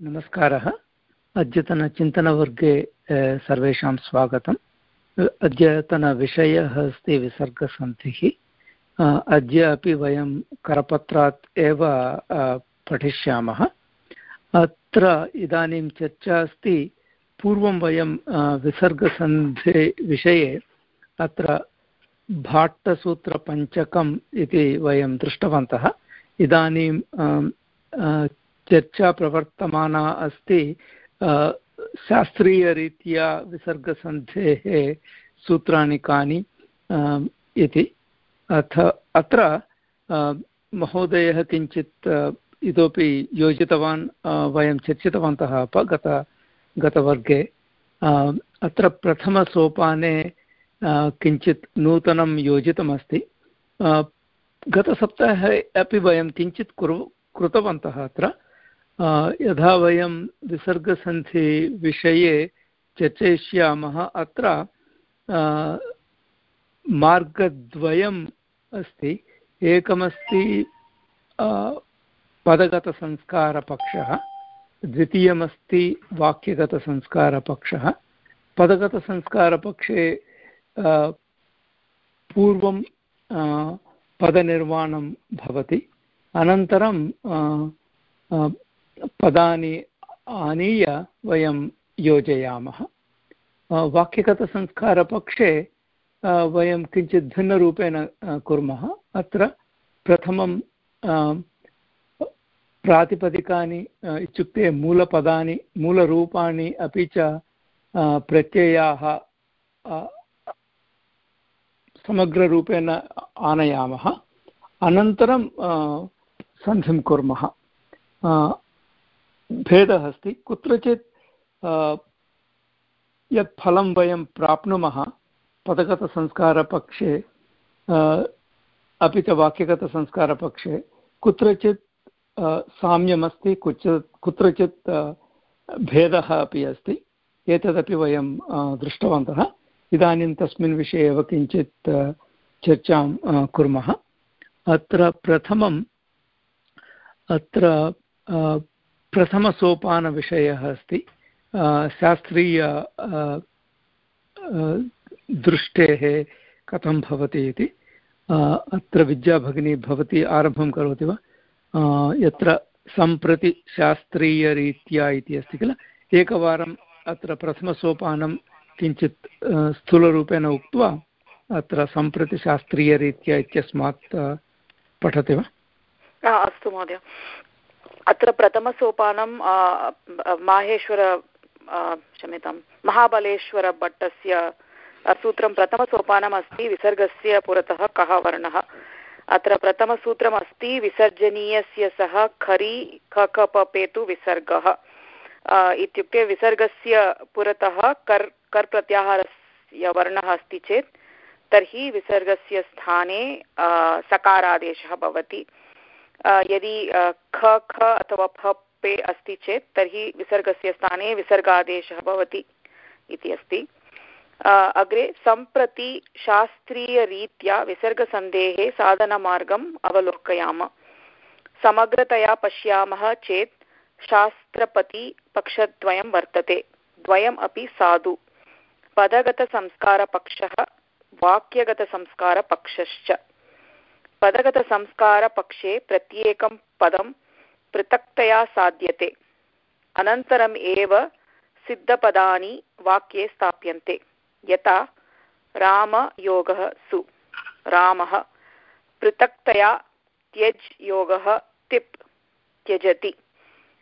नमस्कारः। अद्यतनचिन्तनवर्गे सर्वेषां स्वागतम्। अद्यतनविषयः अस्ति विसर्गसन्धिः। अद्य अपि वयं करपत्रात् एव पठिष्यामः। अत्र इदानीं चर्चा अस्ति, पूर्वं वयं विसर्गसन्धे विषये अत्र भाट्टसूत्रपञ्चकम् इति वयं दृष्टवन्तः। इदानीं चर्चा प्रवर्तमाना अस्ति शास्त्रीयरीत्या विसर्गसन्धेः सूत्राणि कानि इति। अथ, अत्र महोदयः किञ्चित् इतोपि योजितवान् वयं चर्चितवन्तः अप गत, गतवर्गे। अत्र प्रथमसोपाने किञ्चित् नूतनं योजितमस्ति। गतसप्ताहे अपि वयं किञ्चित् कुरु, कृतवन्तः अत्र। यथा वयं विसर्गसन्धिविषये चर्चयिष्यामः अत्र मार्गद्वयम् अस्ति। एकमस्ति पदगतसंस्कारपक्षः, द्वितीयमस्ति, वाक्यगतसंस्कारपक्षः। पदगतसंस्कारपक्षे पूर्वं पदनिर्माणं भवति। अनन्तरं पदानि आनीय वयं योजयामः। वाक्यगतसंस्कारपक्षे वयं किञ्चित् भिन्नरूपेण कुर्मः। अत्र प्रथमं प्रातिपदिकानि इत्युक्ते मूलपदानि, मूलरूपाणि अपि च प्रत्ययाः समग्ररूपेण आनयामः। अनन्तरं सन्धिं कुर्मः। भेदः अस्ति। कुत्रचित् यत् फलं वयं प्राप्नुमः पदगतसंस्कारपक्षे अपि च वाक्यगतसंस्कारपक्षे, कुत्रचित् साम्यमस्ति कुच कुत्रचित् भेदः अपि अस्ति। एतदपि वयं दृष्टवन्तः। इदानीं तस्मिन् विषये एव किञ्चित् चर्चां कुर्मः। अत्र प्रथमम्, अत्र प्रथमसोपानविषयः अस्ति। शास्त्रीय दृष्टेः कथं भवति इति। अत्र विद्याभगिनी भवती आरम्भं करोति वा? यत्र सम्प्रति शास्त्रीयरीत्या इति अस्ति किल? एकवारम् अत्र प्रथमसोपानं किञ्चित् स्थूलरूपेण उक्त्वा अत्र सम्प्रति शास्त्रीयरीत्या इत्यस्मात् पठति वा? अस्तु महोदय। अत्र प्रथमसोपानं माहेश्वर क्षम्यतां, महाबलेश्वरभट्टस्य सूत्रं प्रथमसोपानम् अस्ति विसर्गस्य पुरतः कः वर्णः? अत्र प्रथमसूत्रमस्ति, विसर्जनीयस्य सः खरि खकपपेतु विसर्गः। इत्युक्ते विसर्गस्य पुरतः कर् कर् प्रत्याहारस्य वर्णः अस्ति चेत्, तर्हि विसर्गस्य स्थाने सकारादेशः भवति। यदि ख ख अथवा फ, पे अस्ति चेत्, तर्हि विसर्गस्य स्थाने विसर्गादेशः भवति इति अस्ति। अग्रे सम्प्रति शास्त्रीयरीत्या विसर्गसन्धेः साधनमार्गम् अवलोकयाम। समग्रतया पश्यामः चेत् शास्त्रपतिपक्षद्वयं वर्तते। द्वयम् अपि साधु। पदगतसंस्कारपक्षः वाक्यगतसंस्कारपक्षश्च। पदगतसंस्कारपक्षे प्रत्येकं पदं पृथक्तया साध्यते। अनन्तरम् एव सिद्धपदानि वाक्ये स्थाप्यन्ते। यथा, रामयोगः सु। रामः, पृथक्तया त्यज् योगः तिप्, त्यजति।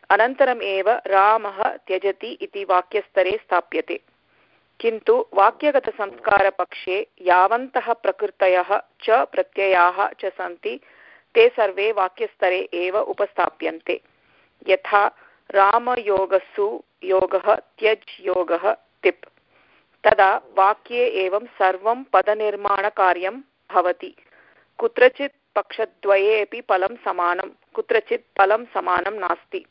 अनन्तरम् एव रामः त्यजति इति वाक्यस्तरे स्थाप्यते। किन्तु वाक्यगतसंस्कारपक्षे यावन्तः प्रकृतयः च प्रत्ययाः च सन्ति, ते सर्वे वाक्यस्तरे एव उपस्थाप्यन्ते। यथा रामयोगसु योगः, त्यज् योगः, तिप्। तदा वाक्ये एवं सर्वं पदनिर्माणकार्यं भवति। कुत्रचित् पक्षद्वये अपि फलं समानं, कुत्रचित् फलं समानं नास्ति।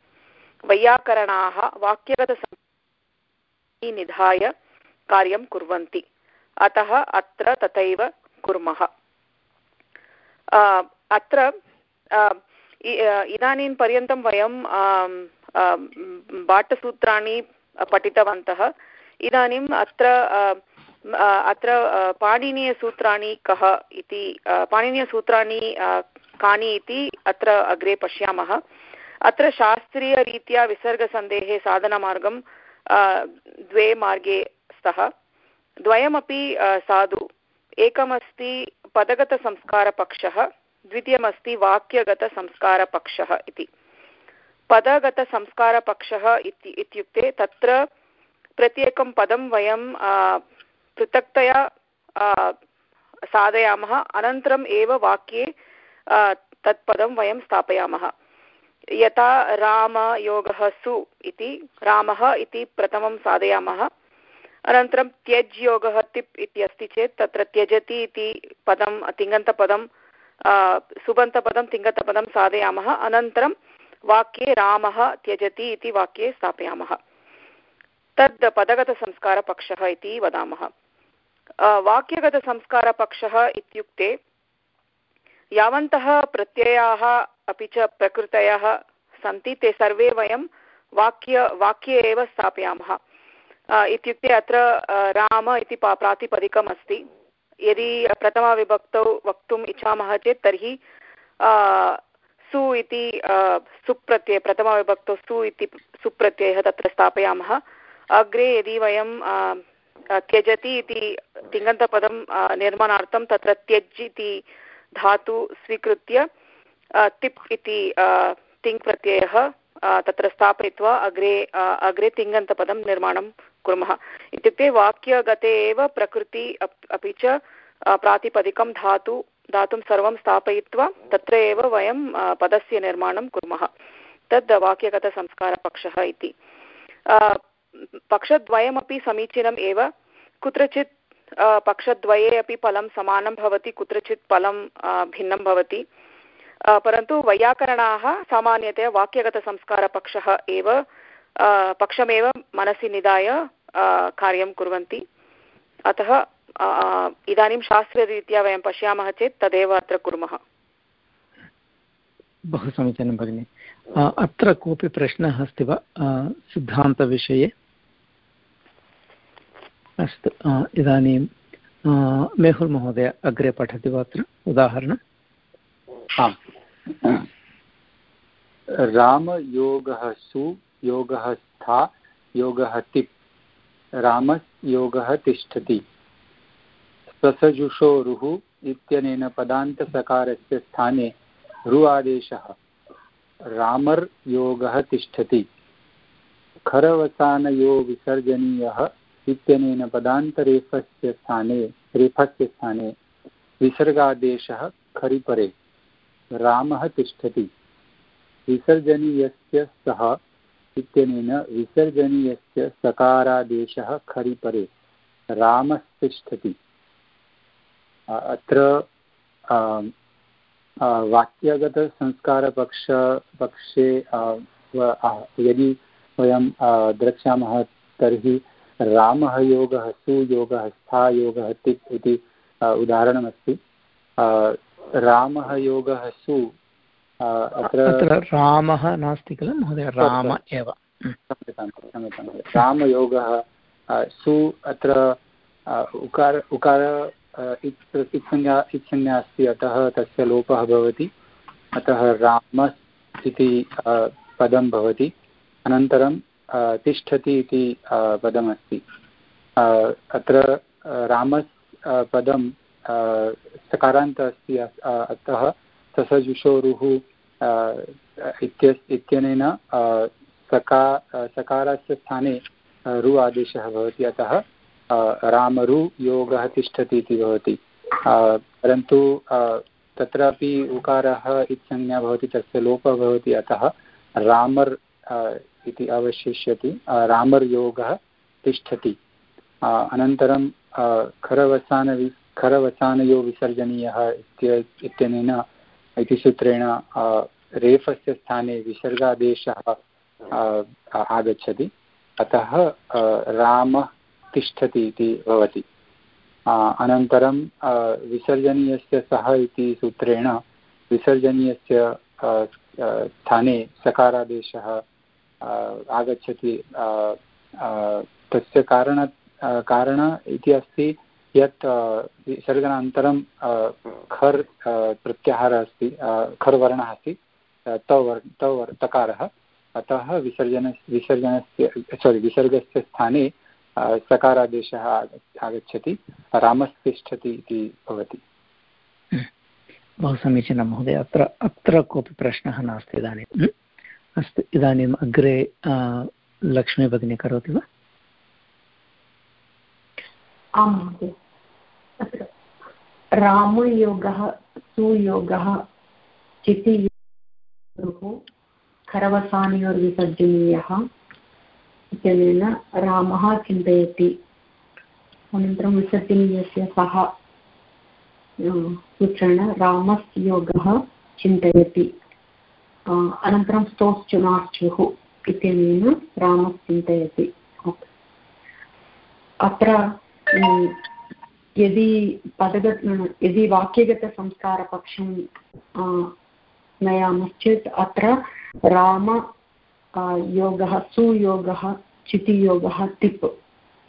वैयाकरणाः वाक्यगत निधाय कार्यं कुर्वन्ति। अतः अत्र तथैव कुर्मः। अत्र इदानीं पर्यन्तं वयं बाटसूत्राणि पठितवन्तः। इदानीम् अत्र अत्र पाणिनीयसूत्राणि कः इति पाणिनीयसूत्राणि कानि इति अत्र अग्रे पश्यामः। अत्र शास्त्रीयरीत्या विसर्गसन्धेः साधनमार्गं द्वे मार्गे स्तः द्वयमपि साधु। एकमस्ति पदगतसंस्कारपक्षः, द्वितीयमस्ति वाक्यगतसंस्कारपक्षः इति। पदगतसंस्कारपक्षः इति, इत्युक्ते तत्र प्रत्येकं पदं वयं पृथक्तया साधयामः। अनन्तरम् एव वाक्ये तत् पदं वयं स्थापयामः। यथा रामयोगः सु इति, रामः इति प्रथमं साधयामः। अनन्तरं त्यज् योगः तिप् इति अस्ति चेत्, तत्र त्यजति इति पदं, तिङन्तपदं सुबन्तपदं, तिङन्तपदं साधयामः। अनन्तरं वाक्ये रामः त्यजति इति वाक्ये स्थापयामः। तद् पदगतसंस्कारपक्षः इति वदामः। वाक्यगतसंस्कारपक्षः इत्युक्ते, यावन्तः प्रत्ययाः अपि च प्रकृतयः सन्ति, ते सर्वे वयं वाक्य, वाक्ये एव स्थापयामः। इत्युक्ते अत्र राम इति प्रातिपदिकम् अस्ति यदि प्रथमाविभक्तौ वक्तुम् इच्छामः चेत् तर्हि सु इति सुप्रत्यय प्रथमाविभक्तौ सु इति सुप्रत्ययः तत्र स्थापयामः। अग्रे यदि वयं त्यजति इति तिङन्तपदं निर्माणार्थं तत्र त्यज् इति धातु स्वीकृत्य तिप् इति तिङ् तत्र स्थापयित्वा अग्रे अग्रे तिङन्तपदं निर्माणं कुर्मः। इत्युक्ते वाक्यगते एव प्रकृति अपि च प्रातिपदिकं धातु, धातुं सर्वं स्थापयित्वा तत्र एव वयं पदस्य निर्माणं कुर्मः। तद् वाक्यगतसंस्कारपक्षः इति। पक्षद्वयमपि समीचीनम् एव। कुत्रचित् पक्षद्वये अपि फलं समानं भवति, कुत्रचित् फलं भिन्नं भवति। परन्तु वैयाकरणाः सामान्यतया वाक्यगतसंस्कारपक्षः एव पक्षमेव मनसि निधाय कार्यं कुर्वन्ति। अतः इदानीं शास्त्ररीत्या वयं पश्यामः चेत् तदेव अत्र कुर्मः। बहु समीचीनं भगिनि। अत्र कोऽपि प्रश्नः अस्ति वा? सिद्धान्तविषये? अस्तु इदानीं मेहुल् महोदय अग्रे पठति वा अत्र? उदाहरणम् आम्। रामयोगः सु योगः स्था योगः तिप्। रामयोगः तिष्ठति। स्वसजुषोरुः इत्यनेन पदान्तसकारस्य स्थाने रु आदेशः। रामर्योगः तिष्ठति। खरवसानयो विसर्जनीयः इत्यनेन पदान्तरेफस्य स्थाने, रेफस्य स्थाने विसर्गादेशः खरिपरे। रामः तिष्ठति। विसर्जनीयस्य सः इत्यनेन विसर्जनीयस्य सकारादेशः खरिपरे, रामस्तिष्ठति। अत्र वाक्यगतसंस्कारपक्ष पक्षे यदि वयं द्रक्ष्यामः तर्हि रामः योगः सुयोगः, स्थायोगः तिप् इति उदाहरणमस्ति। रामः योगः सु अत्र रामः नास्ति किल महोदय राम एव। क्षम्यतां क्षम्यतां रामयोगः सु अत्र उकार उकार इत्संज्ञा इत्संज्ञा अस्ति अतः तस्य लोपः भवति। अतः राम इति पदं भवति। अनन्तरं तिष्ठति इति पदमस्ति। अत्र राम पदं सकारान्त अस्ति अतः ससजुषोरुः इत्यनेन सका सकारस्य स्थाने रु आदेशः भवति। अतः रामरु योगः तिष्ठति इति भवति। परन्तु तत्रापि उकारः इत्संज्ञा भवति, तस्य लोपः भवति। अतः, रामर् इति अवशिष्यति। रामर्योगः तिष्ठति। अनन्तरं खरवसानवि, खरवसानयो विसर्जनीयः इत्यनेन इति सूत्रेण रेफस्य स्थाने विसर्गादेशः आगच्छति। अतः रामः तिष्ठति इति भवति। अनन्तरं विसर्जनीयस्य सः इति सूत्रेण विसर्जनीयस्य स्थाने सकारादेशः आगच्छति। तस्य कारण कारण इति अस्ति यत् विसर्जनानन्तरं खर् प्रत्याहारः अस्ति खर् वर्णः अस्ति तौ वर् तौ वर् तकारः अतः विसर्जन विसर्जनस्य सोरि विसर्गस्य स्थाने सकारादेशः आगच्छति रामस्तिष्ठति इति भवति। बहु समीचीनं महोदय अत्र अत्र कोऽपि प्रश्नः नास्ति इदानीम् अस्तु इदानीम् अग्रे लक्ष्मी भगिनी करोति वा? आं महोदय। अत्र रामयोगः, सुयोगः, चितियोगः, खरवसानयोर्विसर्जनीयः इत्यनेन रामः चिन्तयति। अनन्तरं विसर्जनीयस्य सः सूत्रेण रामस्य चिन्तयति। अनन्तरं स्तोश्चुनाश्चुः इत्यनेन रामश्चिन्तयति अत्र यदि पदगत, यदि वाक्यगतसंस्कारपक्षं नयामश्चेत् अत्र राम योगः, सुयोगः, चितियोगः, तिप्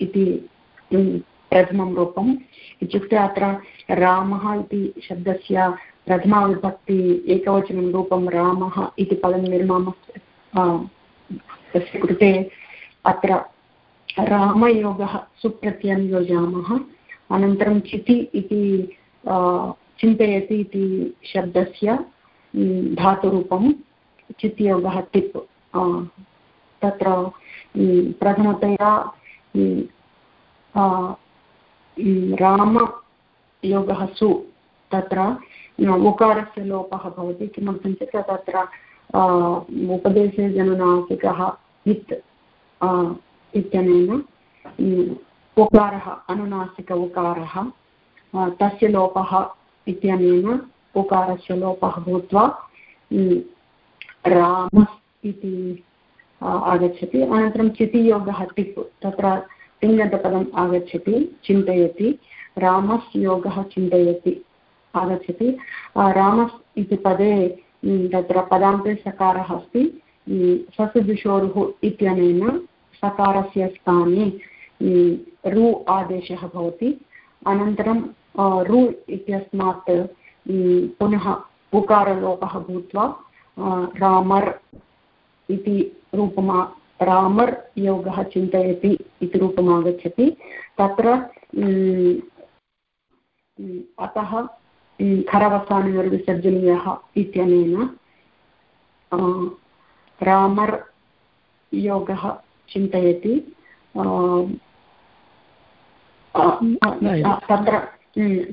इति प्रथमं रूपम्। इत्युक्ते अत्र रामः इति शब्दस्य प्रथमाविभक्ति एकवचनं रूपं रामः इति पदं निर्मामः कृते अत्र रामयोगः सुप्रत्ययं योजयामः। अनन्तरं चिति इति चिन्तयति इति शब्दस्य धातुरूपं, चित्योगः टिप् तत्र प्रथमतया रामयोगः सु, तत्र उकारस्य लोपः भवति, किमर्थं चेत् तत्र उपदेशे जननासिकः इत् इत्यनेन उकारः अनुनासिक उकारः तस्य लोपः इत्यनेन उकारस्य लोपः भूत्वा रामस् इति आगच्छति। अनन्तरं चितियोगः टिप्, तत्र तिङन्तपदम् आगच्छति, चिन्तयति। रामस् योगः चिन्तयति, आगच्छति। रामस् इति पदे तत्र पदान्ते सकारः अस्ति। ससुदिशोरुः इत्यनेन सकारस्य स्थाने रु आदेशः भवति। अनन्तरं रु इत्यस्मात् पुनः उकारलोपः भूत्वा रामर् इति रूपमा, रामर् योगः चिन्तयति इति रूपम् आगच्छति तत्र अतः खरवसानयोर्विसर्जनीयः इत्यनेन रामर् योगः चिन्तयति। तत्र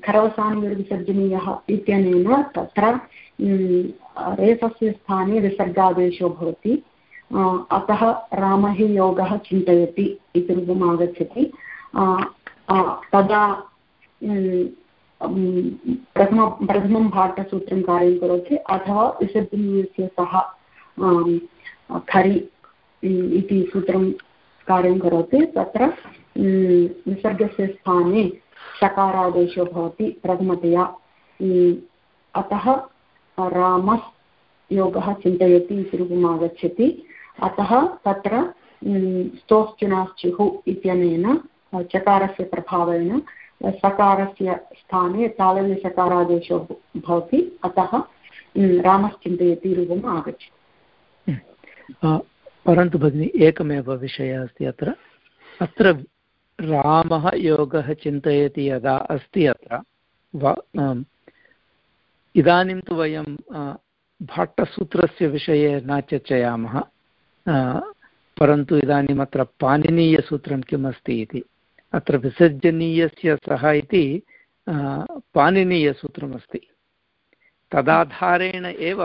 खरवसानयोर्विसर्जनीयः इत्यनेन तत्र रेफस्य स्थाने विसर्गादेशो भवति। अतः रामः योगः चिन्तयति इति रूपम् आगच्छति। तदा प्रथम, प्रथमं भाटसूत्रं कार्यं करोति। अथवा विसर्जनीयस्य सः खरि इति सूत्रं कार्यं करोति। तत्र विसर्गस्य स्थाने सकारादेशो भवति प्रथमतया। अतः रामः योगः चिन्तयति इति अतः तत्र स्तोश्चुनाश्चुः इत्यनेन, चकारस्य प्रभावेन सकारस्य स्थाने तालव्यसकारादेशो भवति। अतः रामश्चिन्तयति रूपम् आगच्छति। परन्तु भगिनि, एकमेव विषयः अस्ति अत्र। अत्र रामः योगः चिन्तयति यदा अस्ति अत्र इदानीं तु वयं भाट्टसूत्रस्य विषये न चर्चयामः परन्तु इदानीम् अत्र पाणिनीयसूत्रं किम् अस्ति इति, अत्र विसर्जनीयस्य सः इति पाणिनीयसूत्रमस्ति। तदाधारेण एव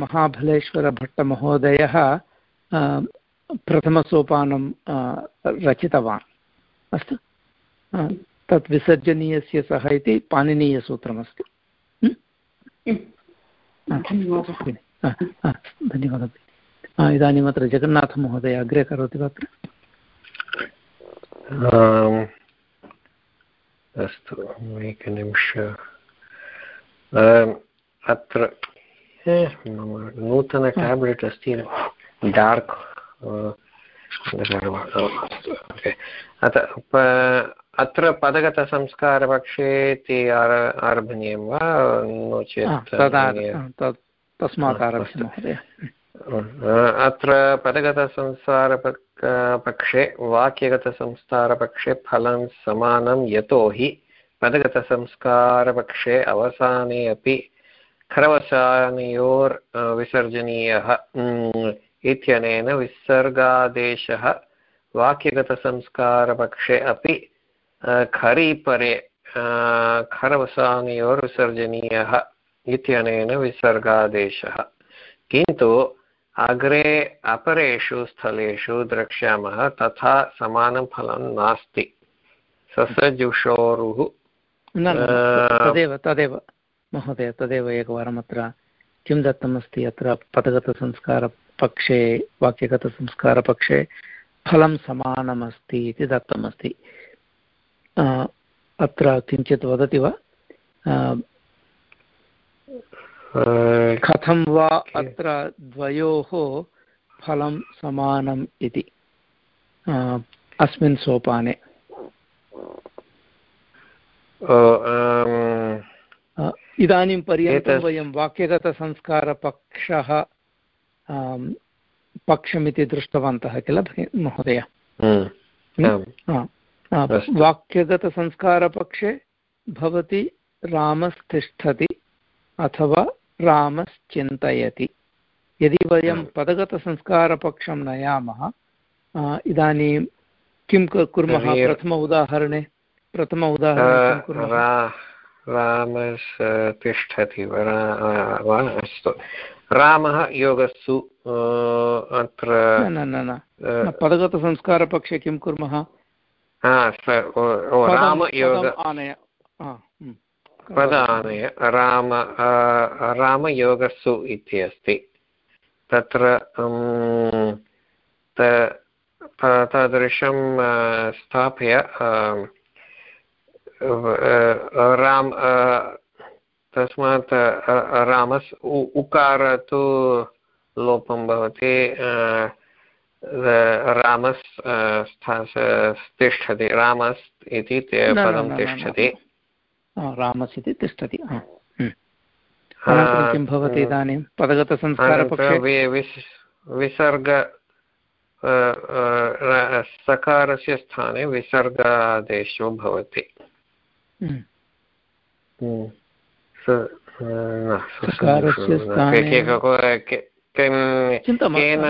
महाबलेश्वरभट्टमहोदयः प्रथमसोपानं रचितवान्। अस्तु। तत् विसर्जनीयस्य सः इति पाणिनीयसूत्रमस्ति। धन्यवादः। इदानीम् अत्र जगन्नाथमहोदय अग्रे करोति वा अत्र? अस्तु एकनिमिष। अत्र मम नूतन टेब्लेट् अस्ति डार्क्। अत्र पदगतसंस्कारपक्षे इति आरभणीयं वा? नो चेत् तस्मात् अत्र पदगतसंसारपक् पक्षे वाक्यगतसंस्कारपक्षे फलं समानं यतोहि पदगतसंस्कारपक्षे अवसाने अपि खरवसानयोर् विसर्जनीयः। इत्यनेन विसर्गादेशः वाक्यगतसंस्कारपक्षे अपि खरीपरे खरवसानयोर्विसर्जनीयः इत्यनेन विसर्गादेशः। किन्तु अग्रे अपरेषु स्थलेषु द्रक्ष्यामः तथा समानं फलं नास्ति। ससजुषोरुः तदेव तदेव महोदय तदेव एकवारम् अत्र किं दत्तमस्ति अत्र पदगतसंस्कारपक्षे वाक्यगतसंस्कारपक्षे फलं समानमस्ति इति दत्तमस्ति। अत्र किञ्चित् वदति वा? कथं वा अत्र द्वयोः फलं समानम् इति? अस्मिन् सोपाने। इदानीं पर्यन्तं वयं वाक्यगतसंस्कारपक्षः पक्षमिति दृष्टवन्तः किल महोदय? वाक्यगतसंस्कारपक्षे भवति रामस्तिष्ठति अथवा रामश्चिन्तयति। यदि वयं पदगतसंस्कारपक्षं नयामः इदानीं किं कुर्मः? प्रथम उदाहरणे प्रथम उदाहरणे रामतिष्ठति वा अस्तु। रामः योगस्सु अत्र न न न पदगतसंस्कारपक्षे किं कुर्मः? रामयोग आनय। पद आनय। राम रामयोगसु इति अस्ति। तत्र तादृशं स्थाप्य राम तस्मात् रामस् उकार तु लोपं भवति रामस् तिष्ठति रामस् इति पदं तिष्ठति रामस् इति तिष्ठति किं भवति इदानीं पदगतसंस्कारपक्षे विसर्ग सकारस्य स्थाने विसर्गादेशो भवति केन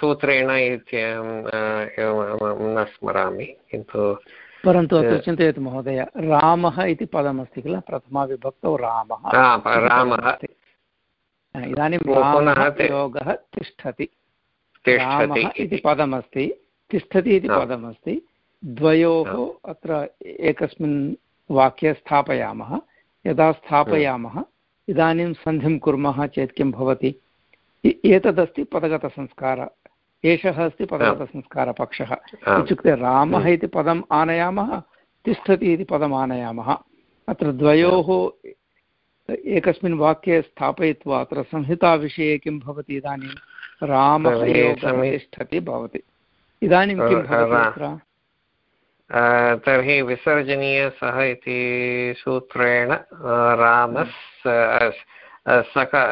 सूत्रेण इत्यहं न स्मरामि किन्तु परन्तु अत्र चिन्तयतु महोदय रामः इति पदमस्ति किल? प्रथमाविभक्तौ रामः रामः। इदानीं रामः योगः तिष्ठति। रामः इति। पदमस्ति। तिष्ठति इति पदमस्ति। द्वयोः अत्र एकस्मिन् वाक्ये स्थापयामः। यदा स्थापयामः इदानीं सन्धिं कुर्मः चेत् किं भवति? एतदस्ति पदगतसंस्कार। एषः अस्ति पदगतसंस्कारपक्षः। इत्युक्ते रामः इति पदम् आनयामः तिष्ठति इति पदम् आनयामः। अत्र द्वयोः एकस्मिन् वाक्ये स्थापयित्वा अत्र संहिताविषये किं भवति इदानीं? रामः तिष्ठति भवति। इदानीं किं भवति अत्र? तर्हि विसर्जनीयसः इति सूत्रेण रामस् सका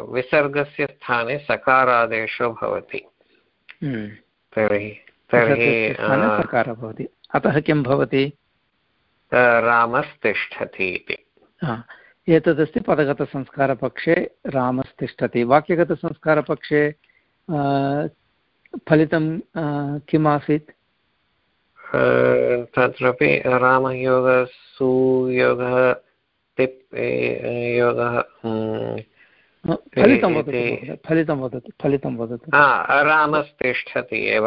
विसर्गस्य स्थाने सकारादेशो भवति। हम्म। तर्हि तर्हि सकारः भवति। अतः किं भवति? रामस्तिष्ठति इति। एतदस्ति पदगतसंस्कारपक्षे रामस्तिष्ठति। वाक्यगतसंस्कारपक्षे फलितं किम् आसीत् तत्रापि रामयोगसुयोगः तिप् योगः फलितं वदतु फलितं वदतु फलितं वदतु। रामस्तिष्ठति एव।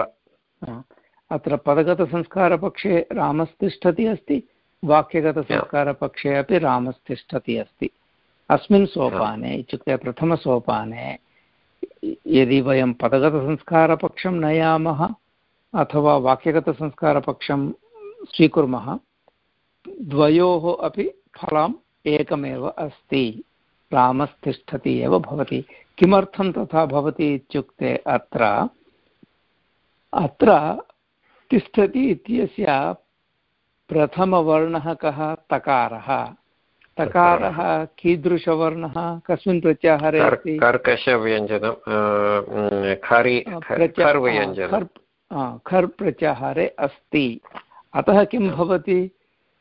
अत्र पदगतसंस्कारपक्षे रामस्तिष्ठति अस्ति वाक्यगतसंस्कारपक्षे अपि रामस्तिष्ठति अस्ति। अस्मिन् सोपाने इत्युक्ते प्रथमसोपाने यदि वयं पदगतसंस्कारपक्षं नयामः अथवा वाक्यगतसंस्कारपक्षं स्वीकुर्मः द्वयोः अपि फलम् एकमेव अस्ति रामस्तिष्ठति एव भवति। किमर्थं तथा भवति इत्युक्ते अत्र अत्र तिष्ठति इत्यस्य प्रथमवर्णः कः? तकारः। तकारः कीदृशवर्णः? कस्मिन् प्रत्याहारे अस्ति? कर्कशव्यञ्जनं खर् प्रत्याहारे अस्ति। अतः किं भवति?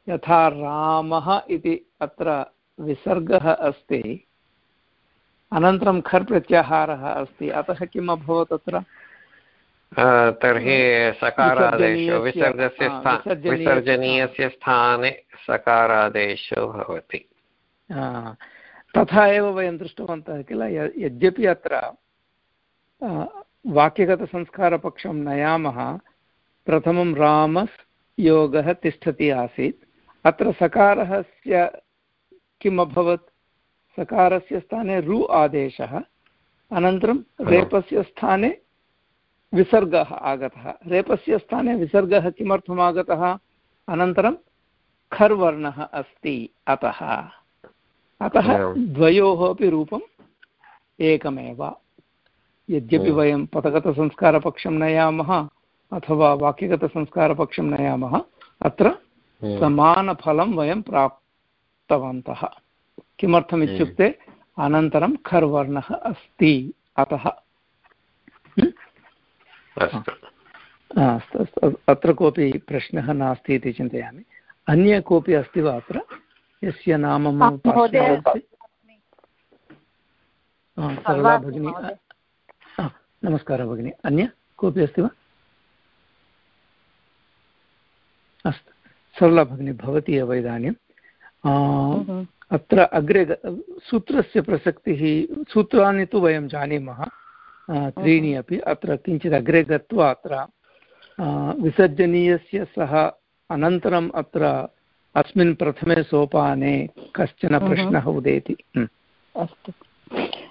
यथा रामः इति अत्र विसर्गः अस्ति अनन्तरं खर् प्रत्याहारः अस्ति। अतः किम् अभवत् अत्र? तर्हि सकारादेशो विसर्गस्य विसर्जनीयस्य स्थाने सकारादेशो भवति। तथा एव वयं दृष्टवन्तः किल यद्यपि अत्र वाक्यगतसंस्कारपक्षं नयामः प्रथमं रामस् योगः तिष्ठति आसीत्। अत्र सकारस्य किम् अभवत् सकारस्य स्थाने रु आदेशः अनन्तरं रेपस्य स्थाने विसर्गः आगतः। रेपस्य स्थाने विसर्गः किमर्थम् आगतः? अनन्तरं खर् वर्णः अस्ति अतः। अतः द्वयोः अपि रूपम् एकमेव। यद्यपि वयं पदगतसंस्कारपक्षं नयामः अथवा वाक्यगतसंस्कारपक्षं नयामः अत्र समानफलं वयं प्राप्तवन्तः। किमर्थमित्युक्ते अनन्तरं खर् वर्णः अस्ति। अतः। अस्तु। अस्तु अत्र कोऽपि प्रश्नः नास्ति इति चिन्तयामि। अन्य कोऽपि अस्ति वा अत्र? यस्य नाम मम सरला भगिनी नमस्कारः भगिनि। अन्य कोऽपि अस्ति वा? अस्तु। सरला भगिनी भवती एव इदानीं। अत्र अग्रे सूत्रस्य प्रसक्तिः सूत्राणि तु वयं जानीमः। त्रीणि अपि। अत्र किञ्चित् अग्रे गत्वा अत्र विसर्जनीयस्य सः अनन्तरम् अत्र अस्मिन् प्रथमे सोपाने कश्चन प्रश्नः उदेति। अस्तु।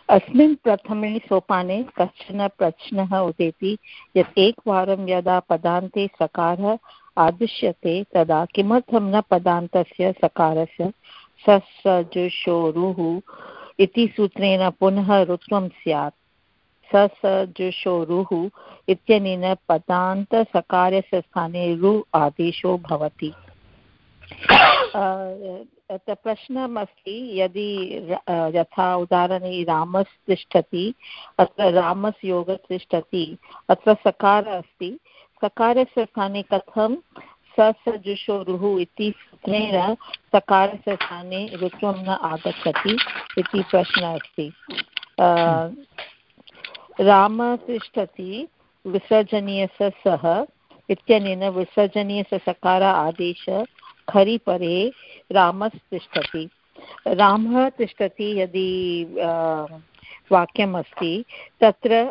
अस्मिन् प्रथमे सोपाने कश्चन प्रश्नः उदेति, यत् एकवारं यदा पदान्ते सकारः आदिश्यते, तदा किमर्थं न पदान्तस्य सकारस्य? ससजुषोरुः इति सूत्रेण पुनः ऋत्वं स्यात्। स स जुषोरुः इत्यनेन पदान्तसकारस्य स्थाने रु आदेशो भवति। प्रश्नमस्ति, यदि यथा उदाहरणे रामस् तिष्ठति, अत्र रामस् योगः तिष्ठति, अत्र सकारः अस्ति, सकारस्य स्थाने कथं स स जुषोरुः इति सूत्रेण सकारस्य स्थाने ऋत्वं न आगच्छति इति प्रश्नः अस्ति। राम तिष्ठति, विसर्जनीयस्य सः इत्यनेन विसर्जनीयस्य सकार आदेश खरि परे रामस्तिष्ठति रामः तिष्ठति यदि वाक्यमस्ति, तत्र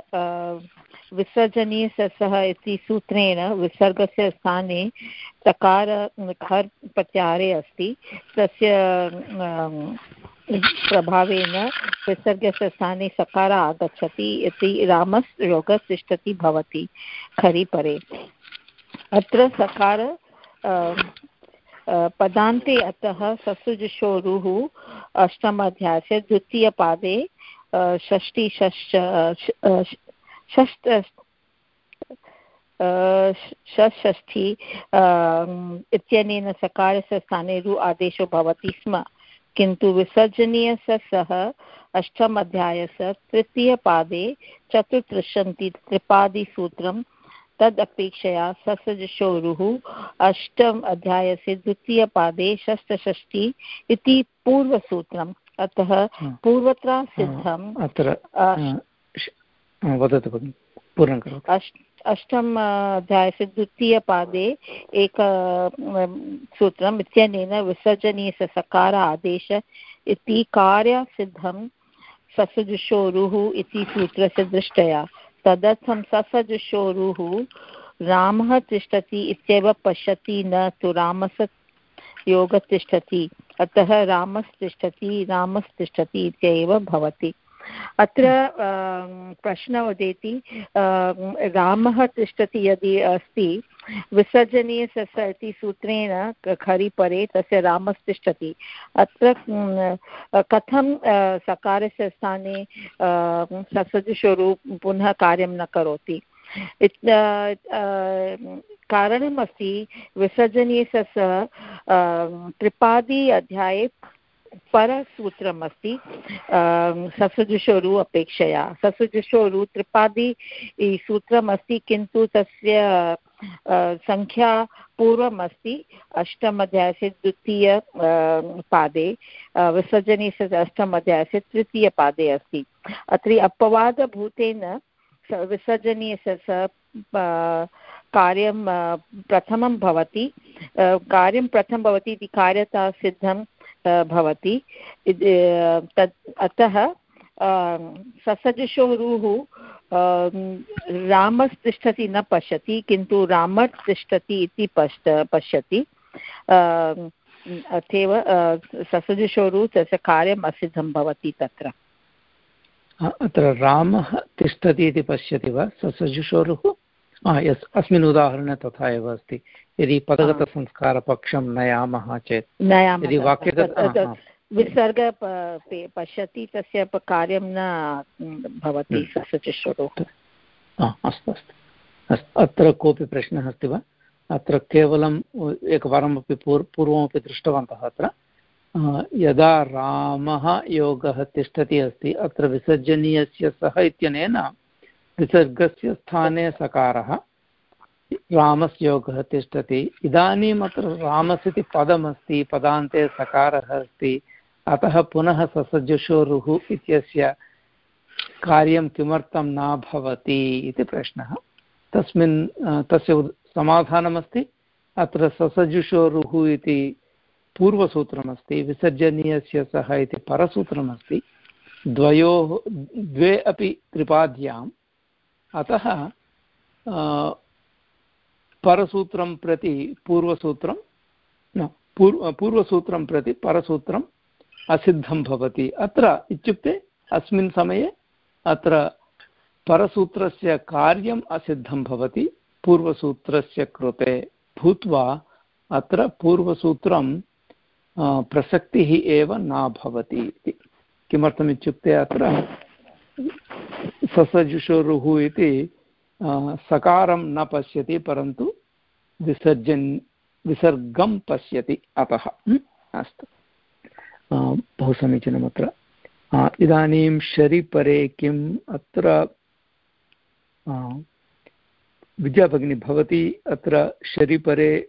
विसर्जनीयस्य सः इति सूत्रेण विसर्गस्य स्थाने तकार, खर् प्रत्याहारे अस्ति। तस्य प्रभावेन विसर्गस्य स्थाने सकार आगच्छति इति रामस् रोगः तिष्ठति भवति खरिपरे अत्र सकार पदान्ते अतः ससुजुषोरुः अष्टमाध्यायस्य द्वितीयपादे षष्टि षष्ट षष्ट इत्यनेन सकारस्य स्थाने रु आदेशो भवति स्म। किन्तु विसर्जनीयस्य सः अष्टम अध्यायस्य तृतीयपादे चतुर्त्रिशन्ति त्रिपादिसूत्रं तदपेक्षया ससजशोरुः अष्टम अध्यायस्य द्वितीयपादे षष्टषष्टि इति पूर्वसूत्रम्। अतः पूर्वत्र सिद्धम् अत्र वदतु भगिनि पूर्णं करोतु। अष्टम अध्यायस्य द्वितीयपादे एक सूत्रम् इत्यनेन विसर्जनीयस्य सकार आदेश इति कार्यसिद्धं ससजुषोरुः इति सूत्रस्य दृष्ट्या। तदर्थं ससजुषोरुः रामः तिष्ठति इत्येव पश्यति न तु रामस योगः तिष्ठति। अतः रामस्तिष्ठति रामस्तिष्ठति इत्येव भवति। अत्र प्रश्नः वदति रामः तिष्ठति यदि अस्ति विसर्जनीयसस इति सूत्रेण खरि परे तस्य रामस्तिष्ठति अत्र कथं सकारस्य स्थाने ससजुषुरु पुनः कार्यं न करोति? कारणमस्ति विसर्जनीयसस त्रिपादी अध्याये परसूत्रमस्ति ससुजुषोरु अपेक्षया। ससुजुषोरु त्रिपादी सूत्रमस्ति, किन्तु तस्य सङ्ख्या पूर्वमस्ति, अष्टमध्यायस्य द्वितीय पादे विसर्जने अष्टमध्यायस्य तृतीयपादे अस्ति। अत्र अपवादभूतेन विसर्जनीय कार्यं प्रथमं भवति। कार्यं प्रथमं भवति इति कार्यता सिद्धं भवति। तत्, अतः ससजुषोरुः रामस्तिष्ठति न पश्यति, किन्तु रामर्तिष्ठति इति पश् पश्यति। अथैव ससजुषोरु तस्य कार्यम् असिद्धं भवति तत्र। अत्र रामः तिष्ठति इति पश्यति वा ससजुषोरुः यस् अस्मिन् उदाहरणे तथा एव अस्ति। यदि पदगतसंस्कारपक्षं नयामः चेत् यदि वाक्यगत विसर्ग पश्यति तस्य कार्यं न भवति हम्म। ससचुश्रुतोः अस्तु अस्तु। अस्तु अत्र कोऽपि प्रश्नः अस्ति वा? अत्र केवलम् एकवारमपि पूर् पूर्वमपि दृष्टवन्तः अत्र। यदा रामः योगः तिष्ठति अस्ति अत्र विसर्जनीयस्य सः इत्यनेन विसर्गस्य स्थाने सकारः। रामस्य योगः तिष्ठति। इदानीम् अत्र रामस् इति पदमस्ति, पदान्ते सकारः अस्ति। अतः पुनः ससजुषोरुः इत्यस्य कार्यं किमर्थं न भवति इति प्रश्नः। तस्मिन् तस्य समाधानमस्ति। अत्र ससजुषोरुः इति पूर्वसूत्रमस्ति, विसर्जनीयस्य सः इति परसूत्रमस्ति। द्वयोः, द्वे अपि त्रिपाद्याम् अतः परसूत्रं प्रति पूर्वसूत्रं, न, पूर्व, पूर्वसूत्रं प्रति परसूत्रं असिद्धं भवति। अत्र इत्युक्ते अस्मिन् समये अत्र परसूत्रस्य कार्यम् असिद्धं भवति, पूर्वसूत्रस्य कृते भूत्वा अत्र पूर्वसूत्रं प्रसक्तिः एव न भवति इति। किमर्थमित्युक्ते अत्र ससजुषुरुः इति सकारं न पश्यति, परन्तु विसर्जन्, विसर्गं पश्यति अतः अस्तु। बहु समीचीनम् अत्र। इदानीं शरीपरे किम् अत्र विद्याभगिनी भवती अत्र शरीपरे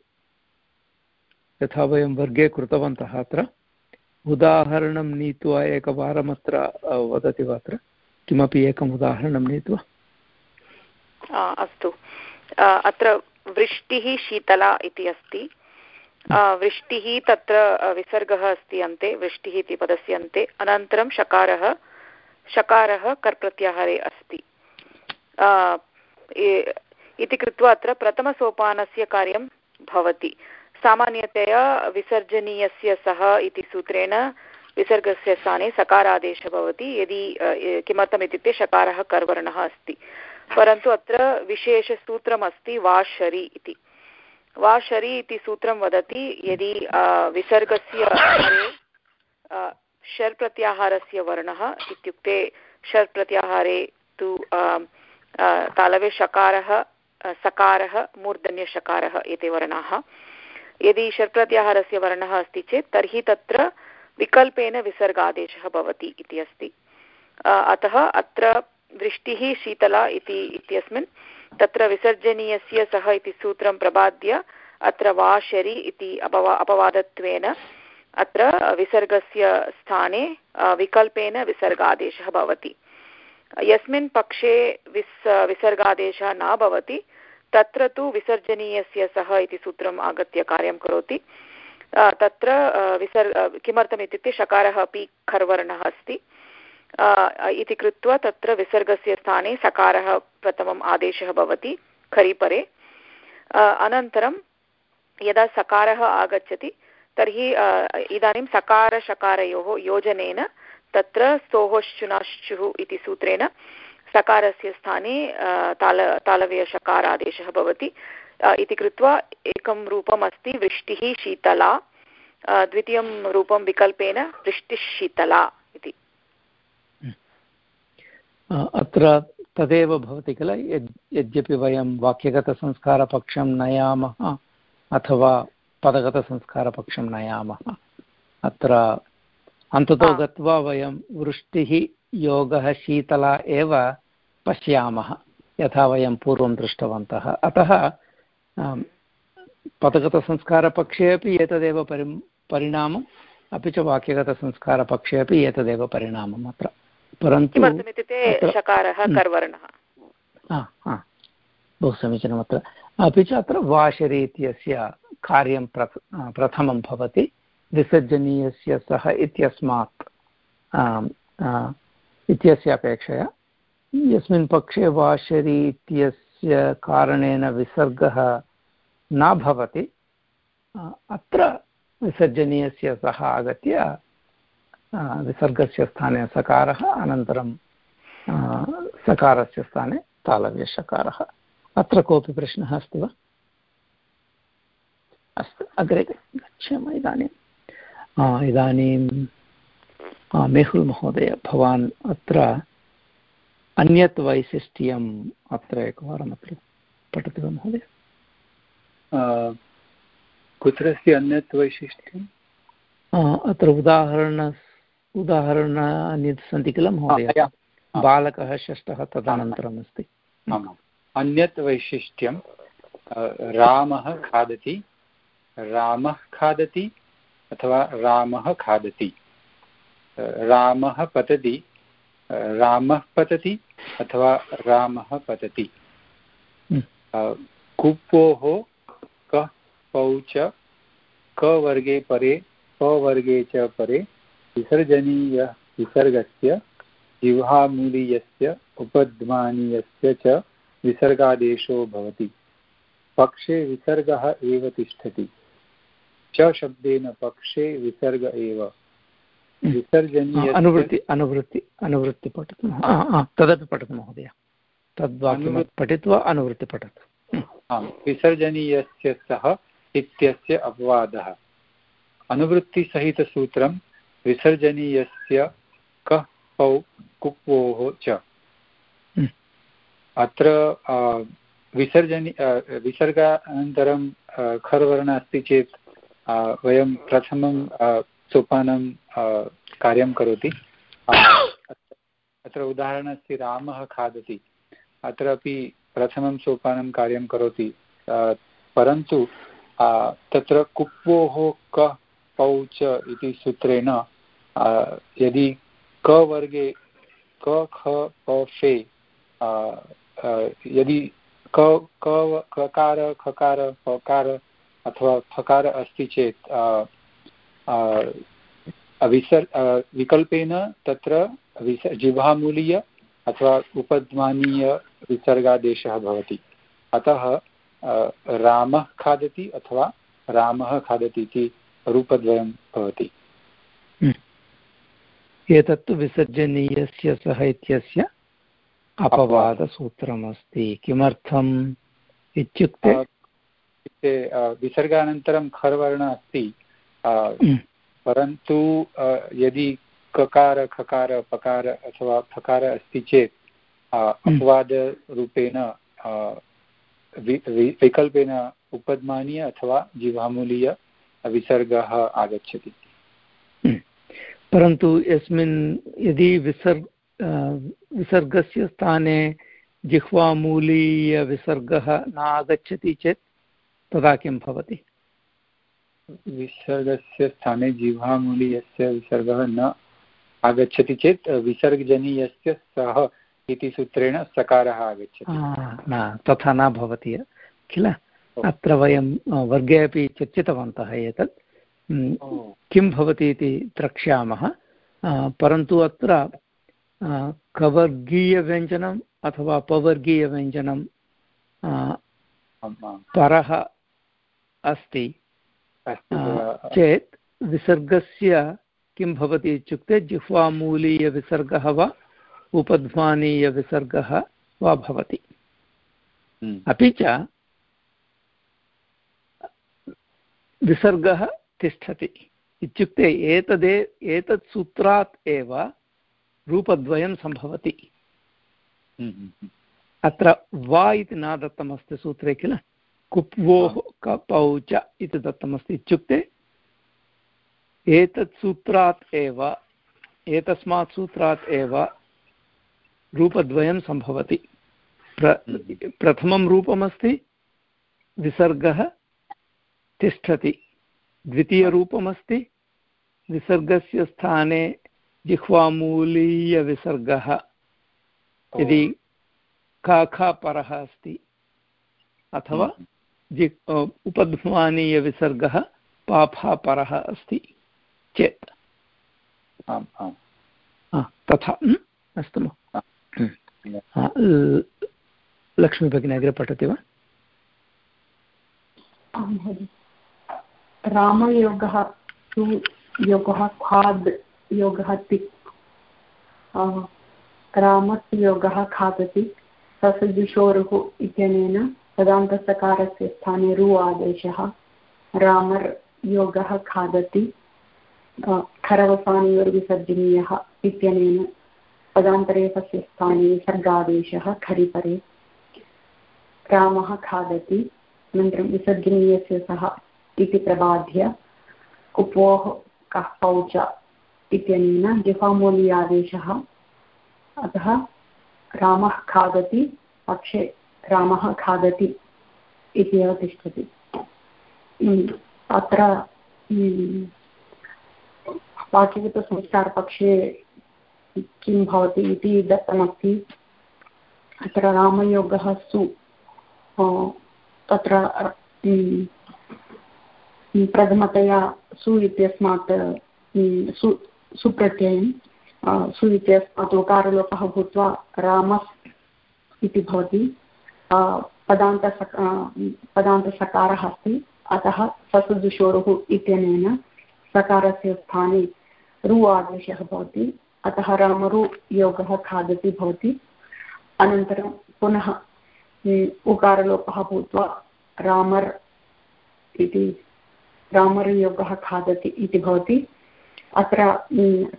यथा वयं वर्गे कृतवन्तः अत्र। उदाहरणं नीत्वा एकवारमत्र वदति वा अत्र? किमपि एकम् उदाहरणं नीत्वा। अस्तु। अत्र वृष्टिः शीतला इति अस्ति। वृष्टिः तत्र विसर्गः अस्ति अन्ते, वृष्टिः इति पदस्य अन्ते। अनन्तरं शकारः। शकारः कर्प्रत्याहारे अस्ति। इति कृत्वा अत्र प्रथमसोपानस्य कार्यं भवति। सामान्यतया विसर्जनीयस्य सः इति सूत्रेण विसर्गस्य स्थाने सकारादेशः भवति, यदि किमर्थम् इत्युक्ते शकारः कर्वर्णः अस्ति। परन्तु अत्र विशेषसूत्रमस्ति वाशरि इति। वा शरि इति सूत्रं वदति, यदि विसर्गस्य षर् प्रत्याहारस्य वर्णः इत्युक्ते षर् प्रत्याहारे तु तालवे शकारः सकारः, मूर्धन्यशकारः एते वर्णाः। यदि षट्प्रत्याहारस्य वर्णः अस्ति चेत्, तर्हि तत्र विकल्पेन विसर्गादेशः भवति इति अस्ति। अतः अत्र वृष्टिः शीतला इति, इत्यस्मिन्, तत्र विसर्जनीयस्य सः इति सूत्रं प्रबाद्य अत्र वाशरि इति अपवा, अपवादत्वेन अत्र विसर्गस्य स्थाने विकल्पेन विसर्गादेशः भवति। यस्मिन् पक्षे विस्, विसर्गादेशः न भवति, तत्र तु विसर्जनीयस्य सः इति सूत्रम् आगत्य कार्यं करोति। तत्र विसर् किमर्थम् इत्युक्ते शकारः अपि खर्वर्णः अस्ति। इति कृत्वा तत्र विसर्गस्य स्थाने सकारः प्रथमम् आदेशः भवति खरीपरे। अनन्तरं यदा सकारः आगच्छति, तर्हि इदानीं सकारशकारयोः योजनेन तत्र सोहोश्चुनाश्चुः इति सूत्रेण सकारस्य स्थाने ताल तालव्यषकारादेशः भवति। इति कृत्वा एकं रूपम् अस्ति वृष्टिः शीतला। द्वितीयं रूपं विकल्पेन वृष्टिः शीतला इति। अत्र तदेव भवति किल यद् यद्यपि वयं वाक्यगतसंस्कारपक्षं नयामः अथवा पदगतसंस्कारपक्षं नयामः अत्र अन्ततो गत्वा वयं वृष्टिः योगः शीतला एव पश्यामः यथा वयं पूर्वं दृष्टवन्तः। अतः पदगतसंस्कारपक्षे अपि एतदेव परि परिणामम् अपि च वाक्यगतसंस्कारपक्षे अपि एतदेव परिणामम् अत्र। परन्तु बहु समीचीनम् अत्र। अपि च अत्र वाशरी इत्यस्य कार्यं प्रथ प्रथमं भवति। विसर्जनीयस्य सः इत्यस्मात् इत्यस्य अपेक्षया। यस्मिन् पक्षे वाशरी इत्यस्य कारणेन विसर्गः न भवति। अत्र विसर्जनीयस्य सः आगत्य विसर्गस्य स्थाने सकारः, अनन्तरं सकारस्य स्थाने तालव्यषकारः अत्र कोऽपि प्रश्नः अस्ति वा? अस्तु, अग्रे गच्छामः इदानीम् इदानीं मेहुल् महोदय, भवान् अत्र अन्यत् वैशिष्ट्यम् अत्र एकवारम् अत्र पठति वा महोदय? कुत्र अस्ति अन्यत् वैशिष्ट्यम् अत्र उदाहरण उदाहरणानि सन्ति किल महोदय? बालकः षष्ठः तदनन्तरम् अस्ति अन्यत् वैशिष्ट्यं रामः खादति रामः खादति अथवा रामः खादति। रामः पतति रामः पतति अथवा रामः पतति। कुप्पोः कः पौ च कवर्गे परे पवर्गे च परे विसर्जनीयः विसर्गस्य जिह्वामूलीयस्य उपध्मानीयस्य च विसर्गादेशो भवति। पक्षे विसर्गः एव तिष्ठति। च शब्देन पक्षे विसर्ग एव। विसर्जनीय अनुवृत्ति अनुवृत्ति अनुवृत्ति पठतु तदपि पठतु महोदय। तद्वाक्यं पठित्वा अनुवृत्ति पठतु। विसर्जनीयस्य सः इत्यस्य अपवादः। अनुवृत्तिसहितसूत्रं विसर्जनीयस्य कः पौ कुप्वोः च। अत्र विसर्जनी विसर्गानन्तरं खर्वर्णः अस्ति चेत् वयं प्रथमं सोपानं कार्यं करोति। अत्र उदाहरणमस्ति रामः खादति। अत्रापि प्रथमं सोपानं कार्यं करोति। परन्तु तत्र कुप्वोः क पौच इति सूत्रेण यदि क वर्गे, क, ख, प, फे यदि क ककार, खकार पकार अथवा फकार अस्ति चेत् विसर् विकल्पेन तत्र विस, जिह्वामूलीय अथवा उपध्मानीय विसर्गादेशः भवति। अतः रामः खादति अथवा रामः खादति इति रूपद्वयं भवति हम्म। एतत्तु विसर्जनीयस्य सः इत्यस्य अपवादसूत्रमस्ति किमर्थम् इत्युक्ते इत्युक्ते विसर्गानन्तरं खर्वर्णः अस्ति हम्म। परन्तु यदि ककार खकार पकार अथवा फकार अस्ति चेत् हम्म। अपवादरूपेण विकल्पेन उपद्मानीय अथवा जिह्वामूलीय विसर्गः आगच्छति हम्म। परन्तु यस्मिन् यदि विसर्ग विसर्गस्य स्थाने जिह्वामूलीयविसर्गः न आगच्छति चेत् तदा किं भवति विसर्गस्य स्थाने जिह्वामूलीयस्य विसर्गः न आगच्छति चेत् विसर्गजनीयस्य सः इति सूत्रेण सकारः आगच्छति। न तथा न भवति किल? अत्र वयं वर्गे अपि चर्चितवन्तः एतत्। किं भवति इति द्रक्ष्यामः। परन्तु अत्र कवर्गीयव्यञ्जनम् अथवा पवर्गीयव्यञ्जनं परः अस्ति। चेत् विसर्गस्य किं भवति इत्युक्ते जिह्वामूलीयविसर्गः वा? उपध्वानीयविसर्गः वा भवति। हम्म। अपि च विसर्गः तिष्ठति। इत्युक्ते एतदे एतत् सूत्रात् एव रूपद्वयं सम्भवति। हम्म, हम्म, अत्र वा इति न दत्तमस्ति सूत्रे किल? कुप्वोः कपौ च इति दत्तमस्ति। इत्युक्ते एतत् सूत्रात् एव एतस्मात् सूत्रात् एव रूपद्वयं सम्भवति। प्र प्रथमं रूपमस्ति विसर्गः तिष्ठति। द्वितीयरूपमस्ति विसर्गस्य स्थाने जिह्वामूलीयविसर्गः। यदि काखापरः अस्ति अथवा जि उपध्मानीयविसर्गः पाफापरः अस्ति चेत्। आम् आम्। तथा। अस्तु। लक्ष्मीभगिनी अग्रे पठति वा रामयोगः तु योगः खाद् योगः तिक् रामस्य योगः खादति ससजुषोरुः इत्यनेन पदान्तसकारस्य स्थाने रु आदेशः रामर् योगः खादति खरवसानयोर्विसर्जनीयः इत्यनेन पदान्तरेफस्य स्थाने विसर्गादेशः खरिपरे। रामः खादति, अनन्तरं विसर्जनीयस्य सः इति प्रबाध्य कुपोः कः पौच इत्यनेन जिह्वामूल्यादेशः अतः रामः खादति, पक्षे रामः खादति इति एव तिष्ठति। अत्र वाक्यगतसंस्कारपक्षे किं भवति इति दत्तमस्ति। अत्र रामयोगः सु तत्र प्रथमतया सु इत्यस्मात् सु सुप्रत्ययं सु इत्यस्मात् उकारलोपः भूत्वा रामस् इति भवति। पदान्तसक पदान्तसकारः अस्ति। अतः ससुजुषोरुः इत्यनेन सकारस्य स्थाने रु आदेशः भवति। अतः रामरु योगः खादति भवति। अनन्तरं पुनः उकारलोपः भूत्वा रामर् इति रामरयोगः खादति इति भवति। अत्र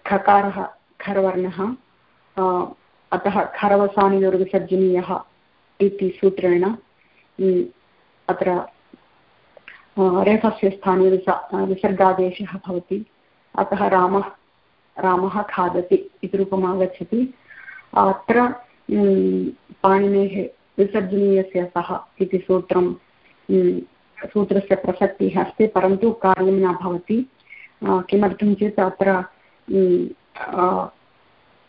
खकारः खरवर्णः अतः खरवसानयोर्विसर्जनीयः इति सूत्रेण अत्र रेफस्य स्थाने विस, विसर्गादेशः भवति। अतः रामः रामः खादति इति रूपम् आगच्छति अत्र पाणिनेः विसर्जनीयस्य सः इति सूत्रं सूत्रस्य प्रसक्तिः अस्ति, परन्तु कार्यं न भवति। किमर्थं चेत् अत्र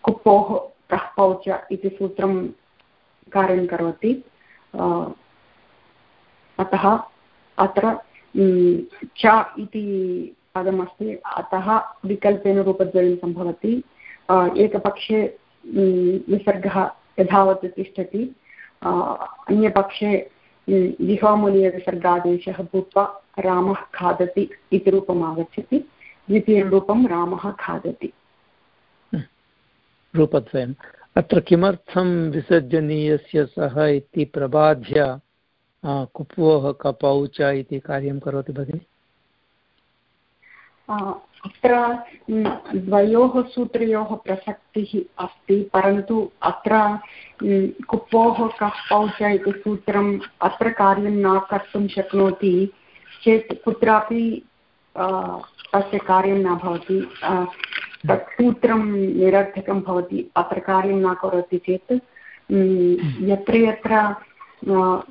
कुप्पोः कः पौच इति सूत्रं कार्यं करोति। अतः अत्र च इति पदमस्ति अतः विकल्पेन रूपद्वयं सम्भवति। एकपक्षे विसर्गः यथावत् तिष्ठति। अन्यपक्षे जिह्वामूलीयविसर्गादेशः भूत्वा रामः खादति इति रूपम् आगच्छति। द्वितीयं रूपं रामः खादति। रूपद्वयम्। अत्र किमर्थं विसर्जनीयस्य सः इति प्रबाध्य कुप्वोः कपौ च इति कार्यं करोति भगिनि? अत्र द्वयोः सूत्रयोः प्रसक्तिः अस्ति, परन्तु अत्र कुप्पोः कः पौच इति सूत्रम् अत्र कार्यं न कर्तुं शक्नोति, चेत् कुत्रापि तस्य कार्यं न भवति तत् सूत्रं निरर्थकं भवति, अत्र कार्यं न करोति चेत् यत्र यत्र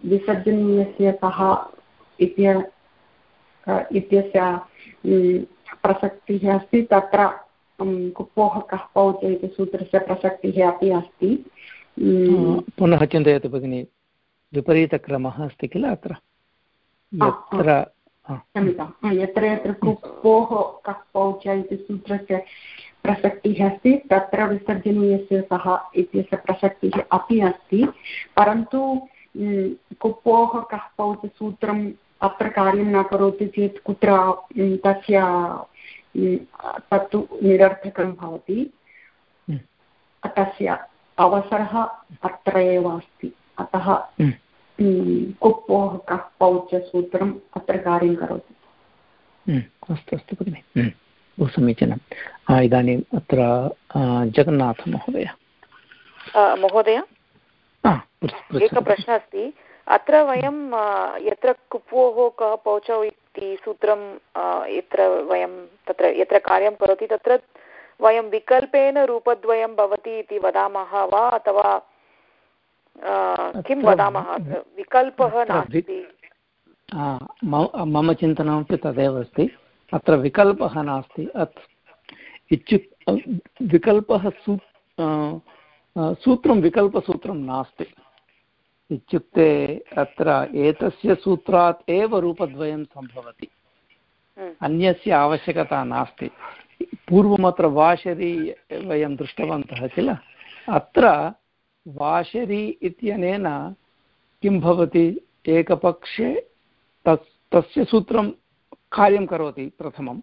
विसर्जनीयस्य सः इत्य इत्यस्य प्रसक्तिः अस्ति तत्र कुप्पोः कः पौच इति सूत्रस्य प्रसक्तिः अपि अस्ति। पुनः चिन्तयतु भगिनि विपरीतक्रमः अस्ति किल अत्र? यत्र क्षम्यतां यत्र यत्र कुप्पोः कः पौच इति सूत्रस्य प्रसक्तिः अस्ति तत्र विसर्जनीयस्य सः इत्यस्य प्रसक्तिः अपि अस्ति। परन्तु कुप्पोः कः पौच सूत्रं अत्र कार्यं न करोति चेत् कुत्र तस्य तत्तु निरर्थकं भवति। तस्य अवसरः अत्र एव अस्ति। अतः कुप्पोः कः पौचसूत्रम् अत्र कार्यं करोति। अस्तु अस्तु भगिनि। बहु समीचीनम् इदानीम् अत्र जगन्नाथमहोदय। महोदय? एकः प्रश्नः अस्ति। अत्र वयं यत्र कुप्वोः कः पौचौ इति सूत्रं यत्र वयं तत्र यत्र कार्यं करोति तत्र वयं विकल्पेन रूपद्वयं भवति इति वदामः वा अथवा किं वदामः? विकल्पः नास्ति। मम चिन्तनमपि तदेव अस्ति। अत्र विकल्पः नास्ति। अत् इत्युक् विकल्पः सू सूत्रं विकल्पसूत्रं नास्ति। इत्युक्ते अत्र एतस्य सूत्रात् एव रूपद्वयं सम्भवति। हम्म। अन्यस्य आवश्यकता नास्ति। पूर्वमत्र वाशरी वयं दृष्टवन्तः किल? अत्र वाशरी इत्यनेन किं भवति? एकपक्षे तस् तस्य सूत्रं कार्यं करोति प्रथमं।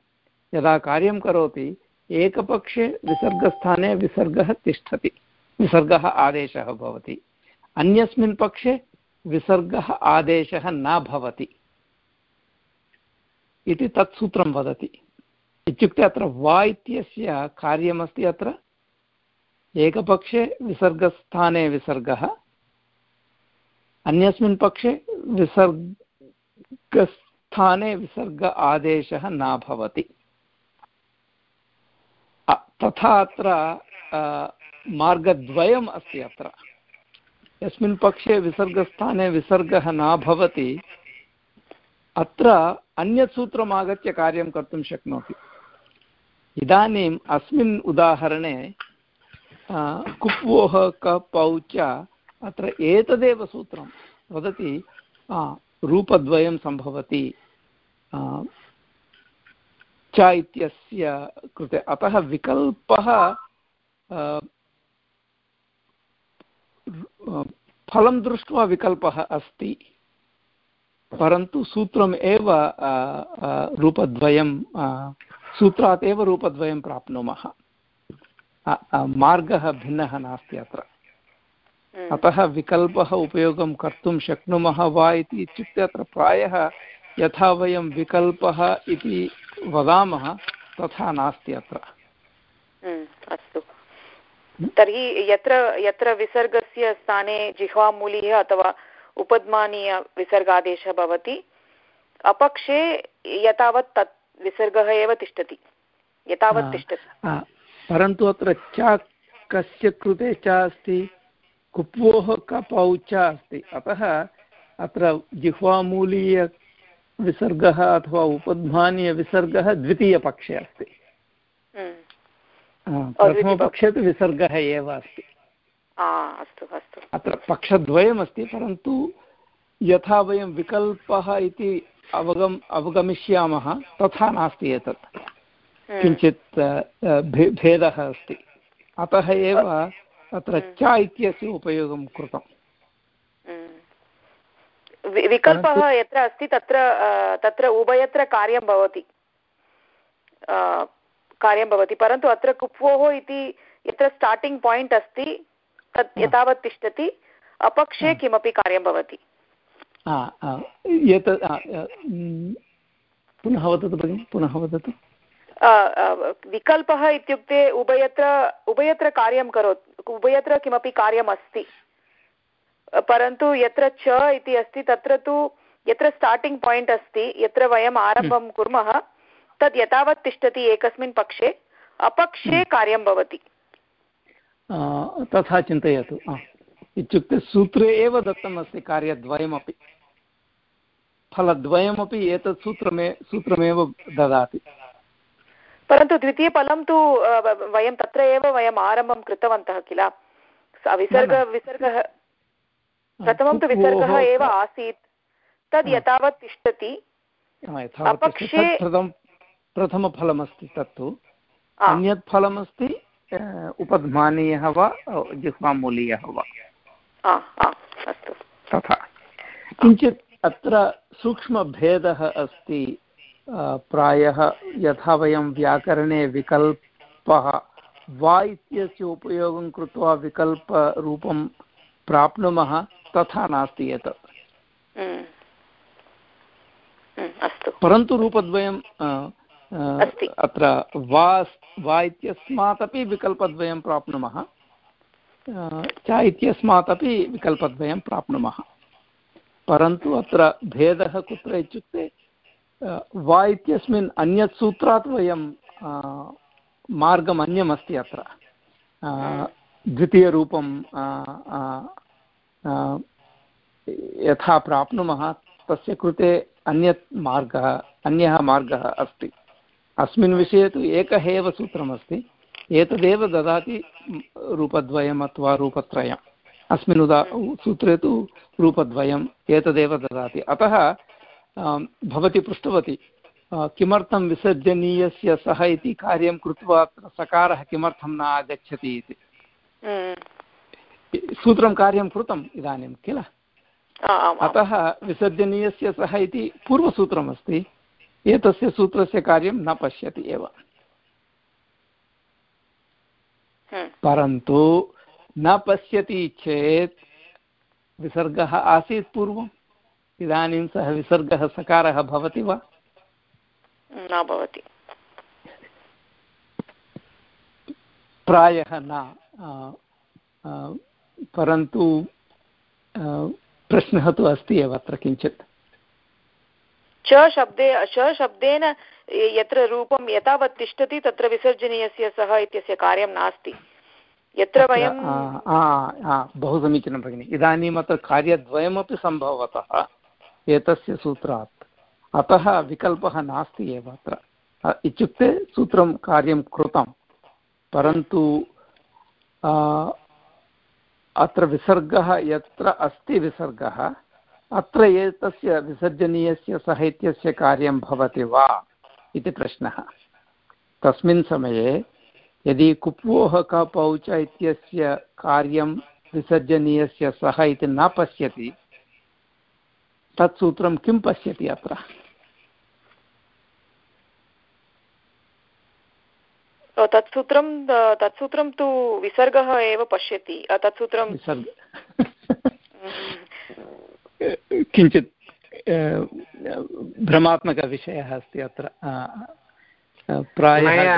यदा कार्यं करोति एकपक्षे विसर्गस्थाने विसर्गः तिष्ठति। विसर्गः आदेशः भवति। अन्यस्मिन् पक्षे विसर्गः आदेशः न भवति इति तत् सूत्रं वदति। इत्युक्ते अत्र वा इत्यस्य कार्यमस्ति अत्र। एकपक्षे विसर्गस्थाने विसर्गः, अन्यस्मिन् पक्षे विसर्गस्थाने विसर्ग आदेशः न भवति। तथा अत्र मार्गद्वयम् अस्ति अत्र। यस्मिन् पक्षे विसर्गस्थाने विसर्गः न भवति, अत्र अन्यत् सूत्रम् कार्यं कर्तुं शक्नोति। इदानीम् अस्मिन् उदाहरणे कुप्वोः कपौ च, अत्र एतदेव सूत्रं वदति रूपद्वयं सम्भवति च इत्यस्य कृते। अतः विकल्पः फलं दृष्ट्वा विकल्पः अस्ति परन्तु सूत्रम् एव रूपद्वयं सूत्रात् एव रूपद्वयं प्राप्नुमः। मार्गः भिन्नः नास्ति अत्र। हम्म। अतः विकल्पः उपयोगं कर्तुं शक्नुमः वा इति इत्युक्ते अत्र प्रायः यथा वयं विकल्पः इति वदामः तथा नास्ति अत्र। हम्म, अस्तु। तर्हि यत्र यत्र विसर्गस्य स्थाने जिह्वामूलीयः अथवा उपद्मानीयविसर्गादेशः भवति अपक्षे यतावत् तत् विसर्गः एव तिष्ठति। यतावत् तिष्ठति। परन्तु अत्र च कस्य कृते च अस्ति? कुप्वोः कपौ च अस्ति। अतः अत्र जिह्वामूलीयविसर्गः अथवा उपध्मानीयविसर्गः द्वितीयपक्षे अस्ति। प्रथमपक्षे तु विसर्गः एव अस्ति। अस्तु अस्तु। अत्र पक्षद्वयमस्ति परन्तु यथा वयं विकल्पः इति अवगम् अवगमिष्यामः तथा नास्ति एतत्। हम्म। किञ्चित् भेदः अस्ति। अतः एव अत्र हम्म। च इत्यस्य उपयोगं कृतम्। हम्म। विकल्पः यत्र अस्ति तत्र तत्र उभयत्र कार्यं भवति। कार्यं भवति परन्तु अत्र कुप्वोः इति यत्र स्टार्टिङ्ग् पायिण्ट् अस्ति तत् यतावत् तिष्ठति अपक्षे किमपि कार्यं भवति। पुनः वदतु भगिनि पुनः वदतु। विकल्पः इत्युक्ते उभयत्र उभयत्र कार्यं करोति उभयत्र किमपि कार्यम् अस्ति। परन्तु यत्र च इति अस्ति तत्र तु यत्र स्टार्टिङ्ग् पायिण्ट् अस्ति यत्र वयम् आरम्भं कुर्मः तद् यतावत् तिष्ठति एकस्मिन् पक्षे अपक्षे हम्म। कार्यं भवति। तथा चिन्तयतु इत्युक्ते सूत्रे एव दत्तम् अस्ति कार्यद्वयमपि। फलद्वयमपि एतत् सूत्रमे सूत्रमेव ददाति। परन्तु द्वितीयफलं तु वयं तत्र एव वयम् आरम्भं कृतवन्तः किल? विसर्ग विसर्गः प्रथमं तु विसर्गः एव आसीत्। तद् यतावत् तिष्ठति। अपक्षे प्रथमफलमस्ति तत्तु। अन्यत् फलमस्ति उपध्मानीयः वा जिह्वामूलीयः वा। तथा। किञ्चित् अत्र सूक्ष्मभेदः अस्ति प्रायः यथा वयं व्याकरणे विकल्पः वा इत्यस्य उपयोगं कृत्वा विकल्परूपं प्राप्नुमः तथा नास्ति एतत्। हम्म। हम्म, अस्तु। परन्तु रूपद्वयं अत्र वा वा इत्यस्मात् अपि विकल्पद्वयं प्राप्नुमः। च इत्यस्मात् अपि विकल्पद्वयं प्राप्नुमः। परन्तु अत्र भेदः कुत्र इत्युक्ते वा इत्यस्मिन् अन्यत् सूत्रात् वयं मार्गम् अन्यमस्ति अत्र। द्वितीयरूपं यथा प्राप्नुमः, तस्य कृते अन्यत् मार्गः, अन्यः मार्गः अस्ति। अस्मिन् विषये तु एकः एव सूत्रमस्ति। एतदेव ददाति रूपद्वयम् अथवा रूपत्रयम्। अस्मिन् उदा सूत्रे तु रूपद्वयम् एतदेव ददाति। अतः भवती पृष्टवती किमर्थं विसर्जनीयस्य सः इति कार्यं कृत्वा अत्र सकारः किमर्थं न आगच्छति इति? हम्म। सूत्रं कार्यं कृतम् इदानीं किल? अतः विसर्जनीयस्य सः इति पूर्वसूत्रमस्ति। एतस्य सूत्रस्य कार्यं न पश्यति एव। हम्म। परन्तु न पश्यति चेत् विसर्गः आसीत् पूर्वम्। इदानीं सः विसर्गः सकारः भवति वा? न भवति। प्रायः न। परन्तु प्रश्नः तु अस्ति एव अत्र किञ्चित्। च शब्दे च शब्देन यत्र रूपं यथावत् तिष्ठति तत्र विसर्जनीयस्य सः इत्यस्य कार्यं नास्ति। यत्र वयं बहु समीचीनं भगिनि। इदानीम् अत्र कार्यद्वयमपि सम्भवतः एतस्य सूत्रात्। अतः विकल्पः नास्ति एव अत्र। इत्युक्ते सूत्रं कार्यं कृतं परन्तु अत्र विसर्गः यत्र अस्ति विसर्गः अत्र एतस्य विसर्जनीयस्य साहित्यस्य कार्यं भवति वा इति प्रश्नः। तस्मिन् समये यदि कुप्वोः कपौच इत्यस्य कार्यं विसर्जनीयस्य सः इति न पश्यति तत् सूत्रं किं पश्यति अत्र? तत्सूत्रं तत्सूत्रं तु विसर्गः एव पश्यति। तत्सूत्रं किञ्चित् भ्रमात्मकविषयः अस्ति अत्र प्रायः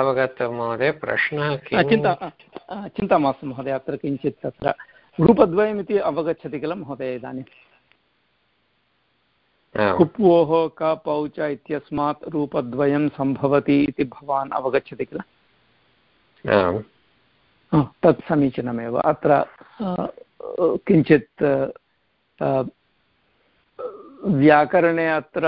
अवगतं महोदय प्रश्नः चिन्ता चिन्ता मास्तु महोदय अत्र किञ्चित् तत्र रूपद्वयमिति अवगच्छति किल महोदय इदानीं? कुप्वोः क पौच इत्यस्मात् रूपद्वयं सम्भवति इति भवान् अवगच्छति किल? तत् समीचीनमेव। अत्र किञ्चित् व्याकरणे अत्र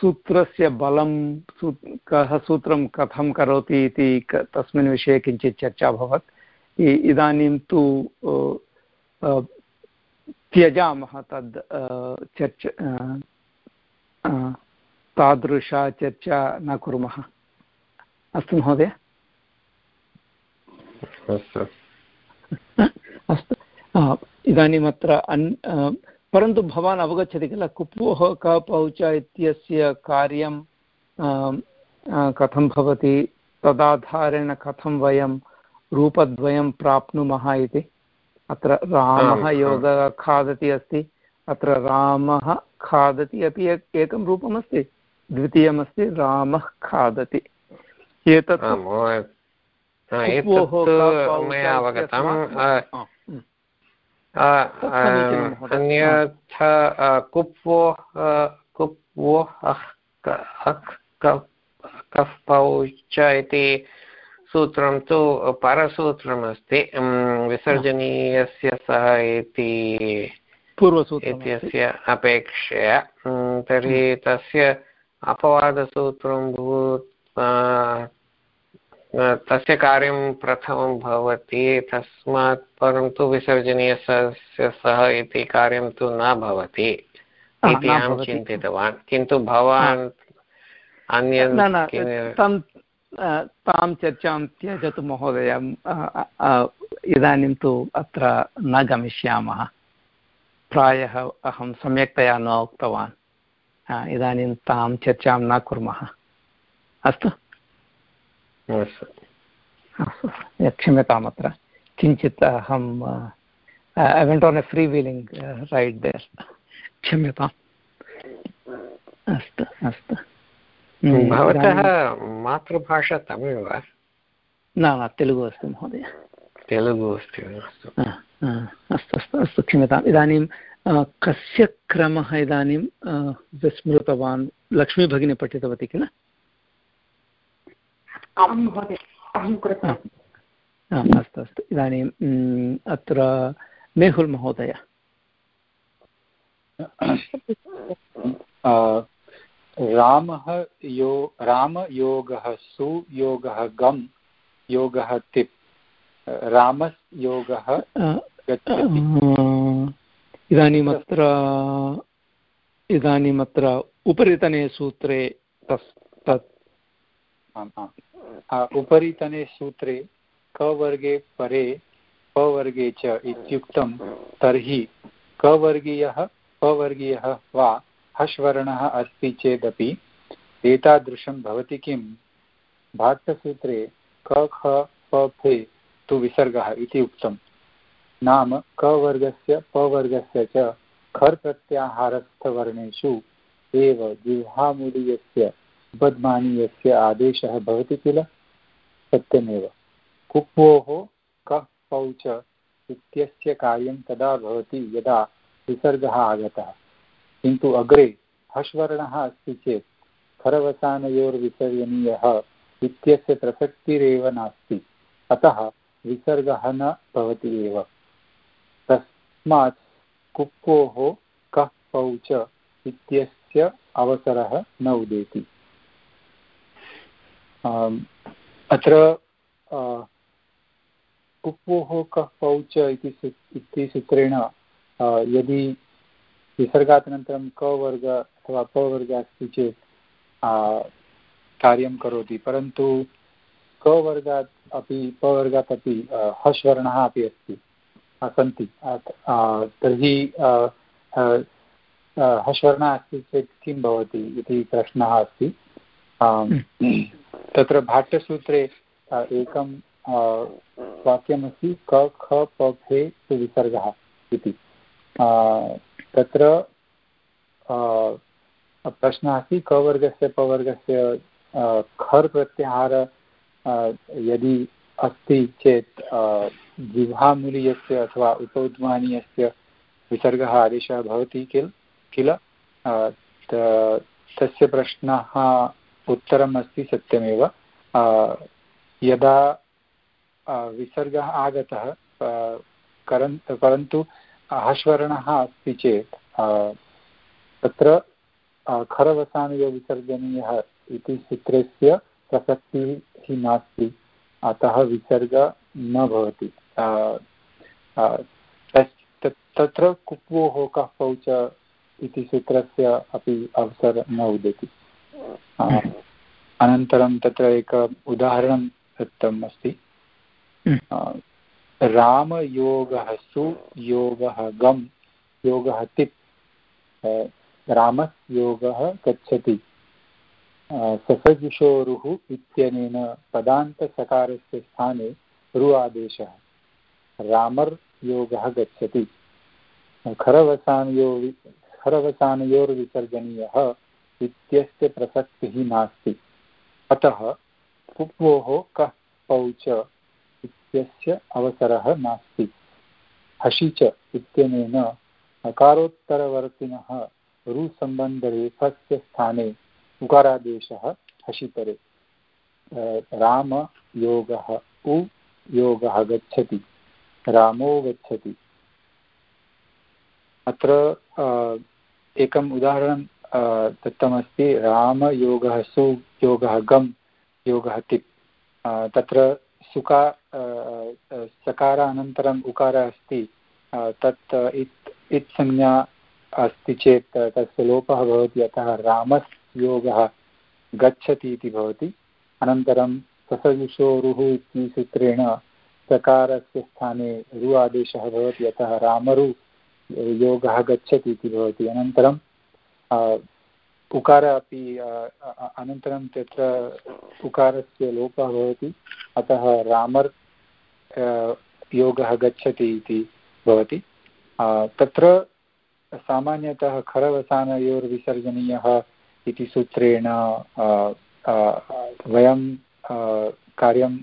सूत्रस्य बलं सू कः सूत्रं कथं करोति इति तस्मिन् विषये किञ्चित् चर्चा अभवत्। इदानीं तु त्यजामः तद् चर्च तादृशा चर्चा न कुर्मः। अस्तु महोदय। अस्तु। इदानीम् अत्र अन् परन्तु भवान् अवगच्छति किल कुप्वोः कपौच इत्यस्य कार्यं कथं भवति? तदाधारेण कथं वयं रूपद्वयं प्राप्नुमः इति? अत्र रामः योगः खादति अस्ति। अत्र रामः खादति अपि एकं रूपमस्ति। द्वितीयमस्ति रामः खादति। एतत् मया अवगतम् अन्यथा कुप्वो कुप्वो कफ् पौच इति सूत्रं तु परसूत्रमस्ति विसर्जनीयस्य सः इति इत्यस्य अपेक्षया तर्हि हम्म। तस्य अपवादसूत्रं भूत् तस्य कार्यं प्रथमं भवति तस्मात् परन्तु विसर्जनीयस्य सः इति कार्यं तु न भवति इति अहं चिन्तितवान्। किन्तु भवान् अन्य तां चर्चां त्यजतु महोदय। इदानीं तु अत्र न गमिष्यामः। प्रायः अहं सम्यक्तया न उक्तवान्। इदानीं तां चर्चां न कुर्मः। अस्तु। अस्तु क्षम्यताम् अत्र। किञ्चित् अहं I went on a free wheeling ride there क्षम्यताम्। अस्तु अस्तु। भवतः मातृभाषा तमिळ् वा? न न तेलुगु अस्ति महोदय। तेलुगु अस्ति अस्तु। अस्तु अस्तु अस्तु क्षम्यताम्। इदानीं कस्य क्रमः इदानीं विस्मृतवान्? लक्ष्मीभगिनी पठितवती किल? अस्तु अस्तु। इदानीम् अत्र मेहुल् महोदय। रामः यो रामयोगः सुयोगः गम् योगः तिप्। रामयोगः इदानीमत्र इदानीमत्र उपरितने सूत्रे तस् तत्। आम् आम्। उपरितने सूत्रे कवर्गे परे पवर्गे च इत्युक्तं तर्हि कवर्गीयः पवर्गीयः वा हश्वर्णः अस्ति चेदपि एतादृशं भवति किं भाट्टसूत्रे क, ख, प, फे तु विसर्गः इति उक्तं। नाम कवर्गस्य, पवर्गस्य च खर् प्रत्याहारस्थवर्णेषु एव जिह्वामूलीयस्य बद्मानीयस्य आदेशः भवति किल? सत्यमेव। कुप्वोः कः पौ च इत्यस्य कार्यं तदा भवति यदा विसर्गः आगतः। किन्तु अग्रे हश्वर्णः अस्ति चेत् खरवसानयोर्विसर्जनीयः इत्यस्य प्रसक्तिरेव नास्ति। अतः विसर्गः न भवति एव। तस्मात् कः इत्यस्य अवसरः न उदेति। अत्र कुप्पोः कः पौ च इति सूत्रेण यदि विसर्गादनन्तरं कवर्ग अथवा पवर्ग अस्ति चेत् कार्यं करोति, परन्तु कवर्गात् अपि पवर्गात् अपि हश्वर्णः अपि अस्ति, सन्ति। तर्हि हश्वर्णः अस्ति चेत् किं भवति इति प्रश्नः अस्ति। तत्र भाट्यसूत्रे एकं वाक्यमस्ति, क, ख, प फे विसर्गः इति। तत्र प्रश्नः अस्ति कवर्गस्य पवर्गस्य खर् प्रत्याहार यदि अस्ति चेत् जिह्वामूलीयस्य अथवा उपौद्मानीयस्य विसर्गः आदेशः भवति किल? किल? तस्य प्रश्नः उत्तरम् अस्ति सत्यमेव यदा विसर्गः आगतः करन्, परन्तु हश्वर्णः अस्ति चेत् तत्र खरवसानयोविसर्जनीयः इति सूत्रस्य प्रसक्तिः नास्ति। अतः विसर्ग न भवति। तत्र कुप्वोः कः पौच इति सूत्रस्य अपि अवसर न उदेति। अनन्तरं तत्र एक उदाहरणं दत्तम् अस्ति। रामयोगः सु योगः गम् योगः तिप् रामयोगः गच्छति। ससजुषोरुः इत्यनेन पदान्तसकारस्य स्थाने रु आदेशः रामर् योगः गच्छति। खरवसानयो खरवसानयोर्विसर्जनीयः इत्यस्य प्रसक्तिः नास्ति। अतः पुप्वोः कः पौच इत्यस्य अवसरः नास्ति। हसि च इत्यनेन अकारोत्तरवर्तिनः रुसम्बन्धरेफस्य स्थाने उकारादेशः हसिपरे रामयोगः उ योगः गच्छति। रामो गच्छति। अत्र एकम् उदाहरणं दत्तमस्ति रामयोगः सु योगः गम्, योगः तिप् तत्र सुका सकारानन्तरम् उकारः अस्ति। तत् इत् इत् संज्ञा अस्ति चेत् तस्य लोपः भवति, अतः रामस् योगः गच्छति इति भवति। अनन्तरं ससविशोरुः इति सूत्रेण सकारस्य स्थाने रु आदेशः भवति, अतः रामरु योगः गच्छति इति भवति। अनन्तरं उकार अपि अनन्तरं तत्र उकारस्य लोपः भवति। अतः रामर् योगः गच्छति इति भवति। तत्र सामान्यतः खरवसानयोर्विसर्जनीयः इति सूत्रेण वयं कार्यं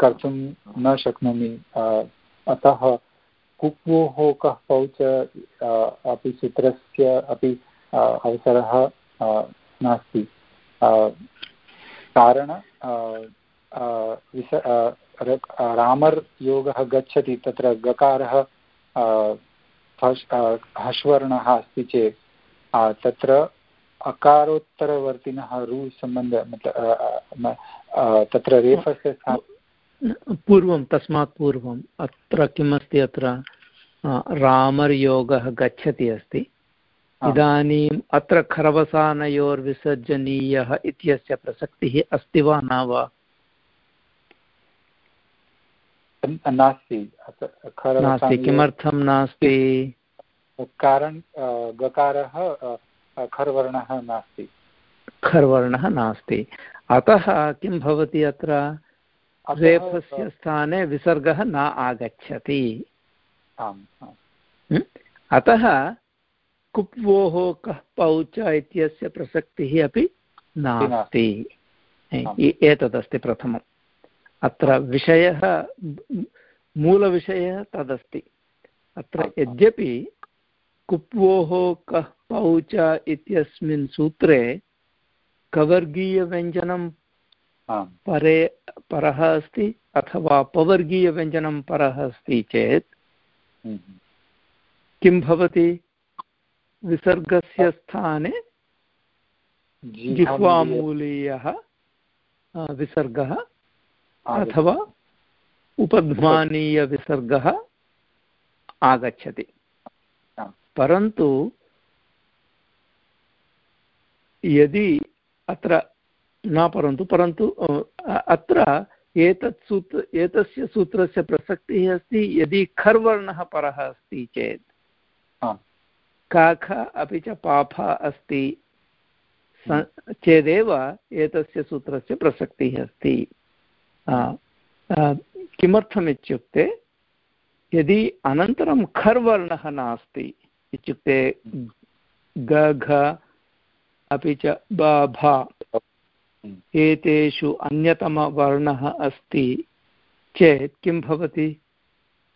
कर्तुं न शक्नोमि। अतः कुप्वोः कः पौच अपि सूत्रस्य अपि अवसरः नास्ति। कारण विस रामर् योगः गच्छति, तत्र गकारः हश्वर्णः अस्ति चेत् तत्र अकारोत्तरवर्तिनः रु सम्बन्ध तत्र रेफस्य पूर्वं तस्मात् पूर्वम् अत्र किमस्ति अत्र? रामर्योगः गच्छति अस्ति। इदानीम् अत्र खरवसानयोर्विसर्जनीयः इत्यस्य प्रसक्तिः अस्ति वा न वा? नास्ति। नास्ति। किमर्थं नास्ति? कारण गकारः खर्वर्णः नास्ति। खर्वर्णः नास्ति। अतः किं भवति अत्र? रेफस्य स्थाने विसर्गः न आगच्छति। अतः कुप्वोः कः पौच इत्यस्य प्रसक्तिः अपि नास्ति। एतदस्ति प्रथमम्। अत्र विषयः मूलविषयः तदस्ति। अत्र यद्यपि कुप्वोः कः पौच इत्यस्मिन् सूत्रे कवर्गीयव्यञ्जनं परे परः अस्ति अथवा पवर्गीयव्यञ्जनं परः अस्ति चेत् हम्म। किं भवति? विसर्गस्य स्थाने जिह्वामूलीयः विसर्गः अथवा उपध्मानीयविसर्गः आगच्छति। परन्तु यदि अत्र न परन्तु परन्तु अत्र एतत् सूत्र एतस्य सूत्रस्य प्रसक्तिः अस्ति यदि खर्वर्णः परः अस्ति चेत्। काख अपि च पाफ अस्ति चेदेव एतस्य सूत्रस्य प्रसक्तिः अस्ति। किमर्थमित्युक्ते यदि अनन्तरं खर्वर्णः नास्ति इत्युक्ते ग घ अपि च ब भ। एतेषु अन्यतमवर्णः अस्ति। चेत् किं भवति?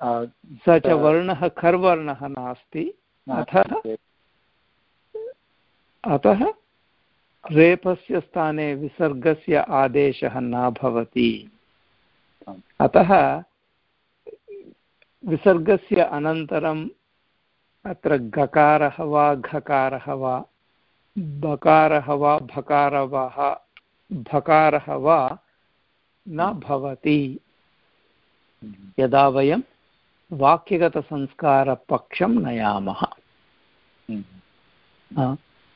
स च वर्णः खर्वर्णः नास्ति। अतः अतः रेपस्य स्थाने विसर्गस्य आदेशः न भवति। अतः विसर्गस्य अनन्तरम् अत्र गकारः वा घकारः वा बकारः वा भकारः भकारः वा न भवति। यदा वयं वाक्यगतसंस्कारपक्षं नयामः।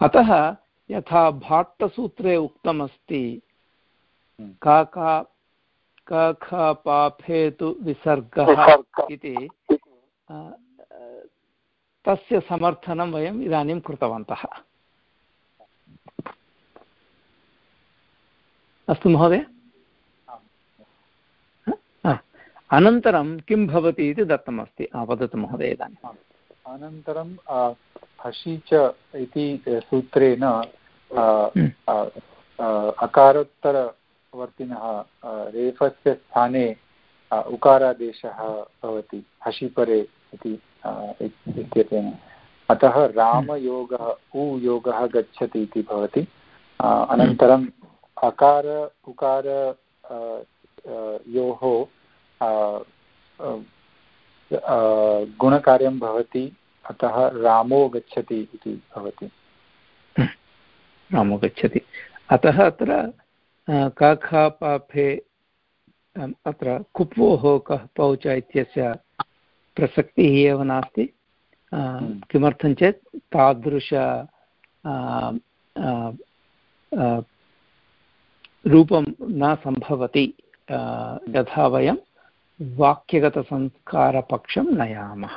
अतः यथा भाट्टसूत्रे उक्तमस्ति का का क ख विसर्गः इति तस्य समर्थनं वयम् इदानीं कृतवन्तः। अस्तु महोदय। अनन्तरं किं भवति इति दत्तमस्ति। वदतु महोदय इदानीम् अनन्तरं हसि च इति सूत्रेण हम्म। अकारोत्तरवर्तिनः रेफस्य स्थाने उकारादेशः भवति हसिपरे इति इत्यतेन। अतः रामयोगः उ योगः गच्छति इति भवति। अनन्तरं अकार उकार योः गुणकार्यं भवति अतः रामो गच्छति इति भवति। रामो गच्छति। अतः अत्र काखापाफे अत्र कुप्वोः कः पौच इत्यस्य प्रसक्तिः एव नास्ति। हम्म। किमर्थं चेत् तादृश रूपं न सम्भवति यथा वयं वाक्यगतसंस्कारपक्षं नयामः।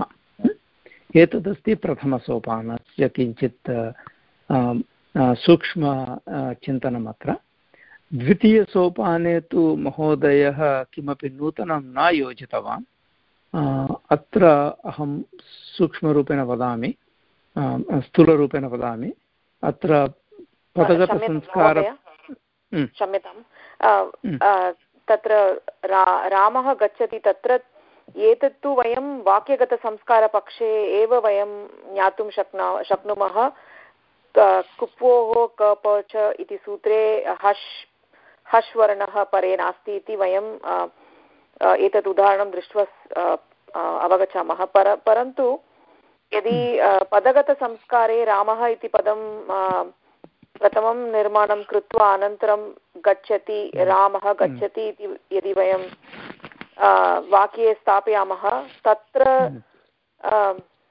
एतदस्ति प्रथमसोपानस्य किञ्चित् सूक्ष्म चिन्तनम् अत्र द्वितीयसोपाने तु महोदयः किमपि नूतनं न योजितवान्। अत्र अहं सूक्ष्मरूपेण वदामि स्थूलरूपेण वदामि। अत्र पदगतसंस्कार क्षम्यतां तत्र रामः गच्छति तत्र एतत्तु वयं वाक्यगतसंस्कारपक्षे एव वयं ज्ञातुं शक्नो शक्नुमः। कुप्वोः कप च इति सूत्रे हश् हश् वर्णः परे नास्ति इति वयं एतत् उदाहरणं दृष्ट्वा अवगच्छामः। पर परन्तु यदि पदगतसंस्कारे रामः इति पदं प्रथमं निर्माणं कृत्वा अनन्तरं गच्छति रामः गच्छति इति यदि वयं वाक्ये स्थापयामः तत्र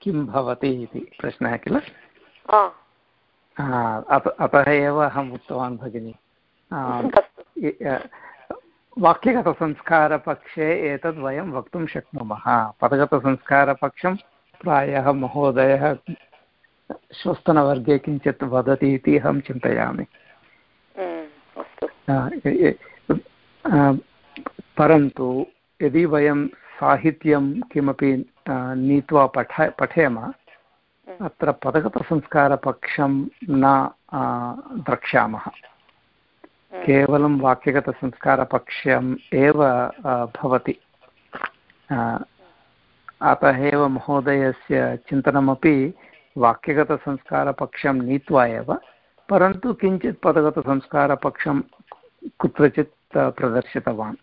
किं भवति इति प्रश्नः किल? अतः एव अहम् उक्तवान् भगिनि। वाक्यगतसंस्कारपक्षे एतद् वयं वक्तुं शक्नुमः। पदगतसंस्कारपक्षं प्रायः महोदयः श्वस्तनवर्गे किञ्चित् वदति इति अहं चिन्तयामि। परन्तु यदि वयं साहित्यं किमपि नीत्वा पठ पठेम अत्र पदगतसंस्कारपक्षं न द्रक्ष्यामः। केवलं वाक्यगतसंस्कारपक्षम् एव भवति। अतः एव महोदयस्य चिन्तनमपि वाक्यगतसंस्कारपक्षं नीत्वा एव परन्तु किञ्चित् पदगतसंस्कारपक्षं कुत्रचित् प्रदर्शितवान्।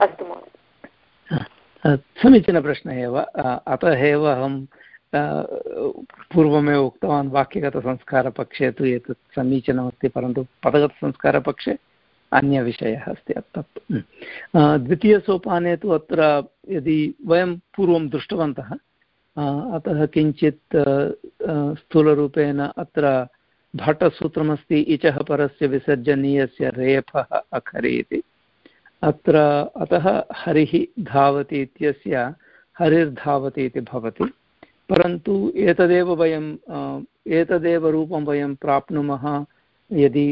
अस्तु? समीचीनप्रश्नः एव। अतः एव अहं पूर्वमेव उक्तवान् वाक्यगतसंस्कारपक्षे तु एतत् समीचीनमस्ति परन्तु पदगतसंस्कारपक्षे अन्यविषयः अस्ति तत् द्वितीयसोपाने तु अत्र यदि वयं पूर्वं दृष्टवन्तः अतः किञ्चित् स्थूलरूपेण अत्र भट्टसूत्रमस्ति, इचः परस्य विसर्जनीयस्य रेफः अखरि इति। अत्र अतः हरिः धावति इत्यस्य हरिर्धावति इति भवति। परन्तु एतदेव वयं एतदेव रूपं वयं प्राप्नुमः यदि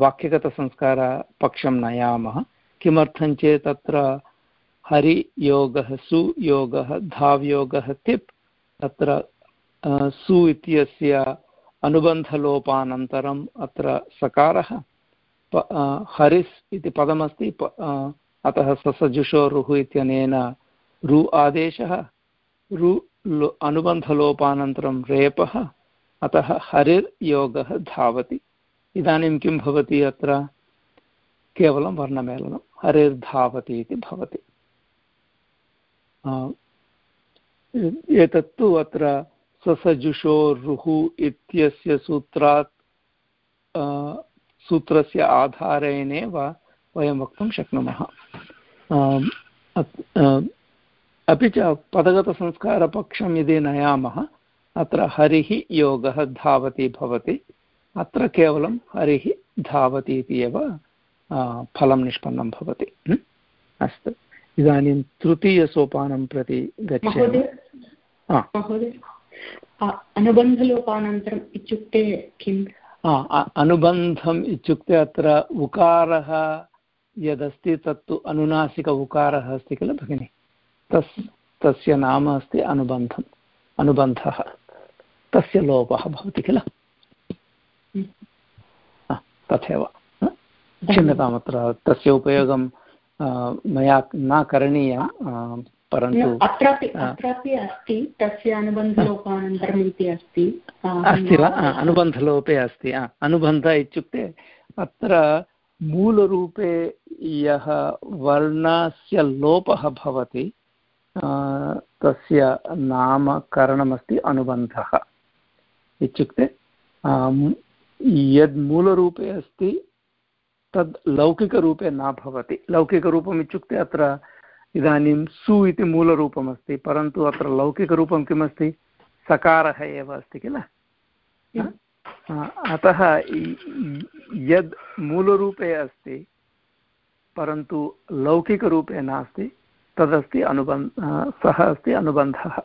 वाक्यगतसंस्कारपक्षं नयामः, किमर्थं चेत् तत्र हरियोगः, सुयोगः, धाव्योगः, तिप्, तत्र सु इत्यस्य अनुबन्धलोपानन्तरम् अत्र सकारः हरिस् इति पदमस्ति अतः ससजुषोरुः इत्यनेन रु आदेशः रु अनुबन्धलोपानन्तरं रेपः, अतः हरिर्योगः धावति। इदानीं किं भवति अत्र? केवलं वर्णमेलनं। हरिर्धावति इति भवति। एतत्तु अत्र स्वसजुषोरुः इत्यस्य सूत्रात् सूत्रस्य आधारेणेव वयं वक्तुं शक्नुमः। अपि च पदगतसंस्कारपक्षं यदि नयामः, अत्र हरिः योगः धावति भवति। अत्र केवलं हरिः धावति इति एव फलं निष्पन्नं भवति। अस्तु। इदानीं तृतीयसोपानं प्रति गच्छामि। अनुबन्धलोपानन्तरम् इत्युक्ते किम् अनुबन्धम् इत्युक्ते अत्र उकारः यदस्ति तत्तु अनुनासिक उकारः अस्ति किल भगिनि? तस् तस्य नाम अस्ति अनुबन्धम् अनुबन्धः। तस्य लोपः भवति किल? तथैव क्षम्यतामत्र तस्य उपयोगं मया न करणीयं परन्तु अत्रापि अत्रापि अस्ति तस्य अनुबन्धलोपानन्तरम् इति अस्ति अस्ति वा? अनुबन्धलोपे अस्ति अनुबन्ध इत्युक्ते अत्र मूलरूपे यः वर्णस्य लोपः भवति तस्य नामकरणमस्ति अनुबन्धः। इत्युक्ते यद् मूलरूपे अस्ति तद् लौकिकरूपे न भवति। लौकिकरूपम् इत्युक्ते अत्र इदानीं सु इति मूलरूपमस्ति परन्तु अत्र लौकिकरूपं किमस्ति? सकारः एव अस्ति किल? अतः यद् मूलरूपे अस्ति परन्तु लौकिकरूपे नास्ति तदस्ति अनुबन्ध सः अस्ति अनुबन्धः।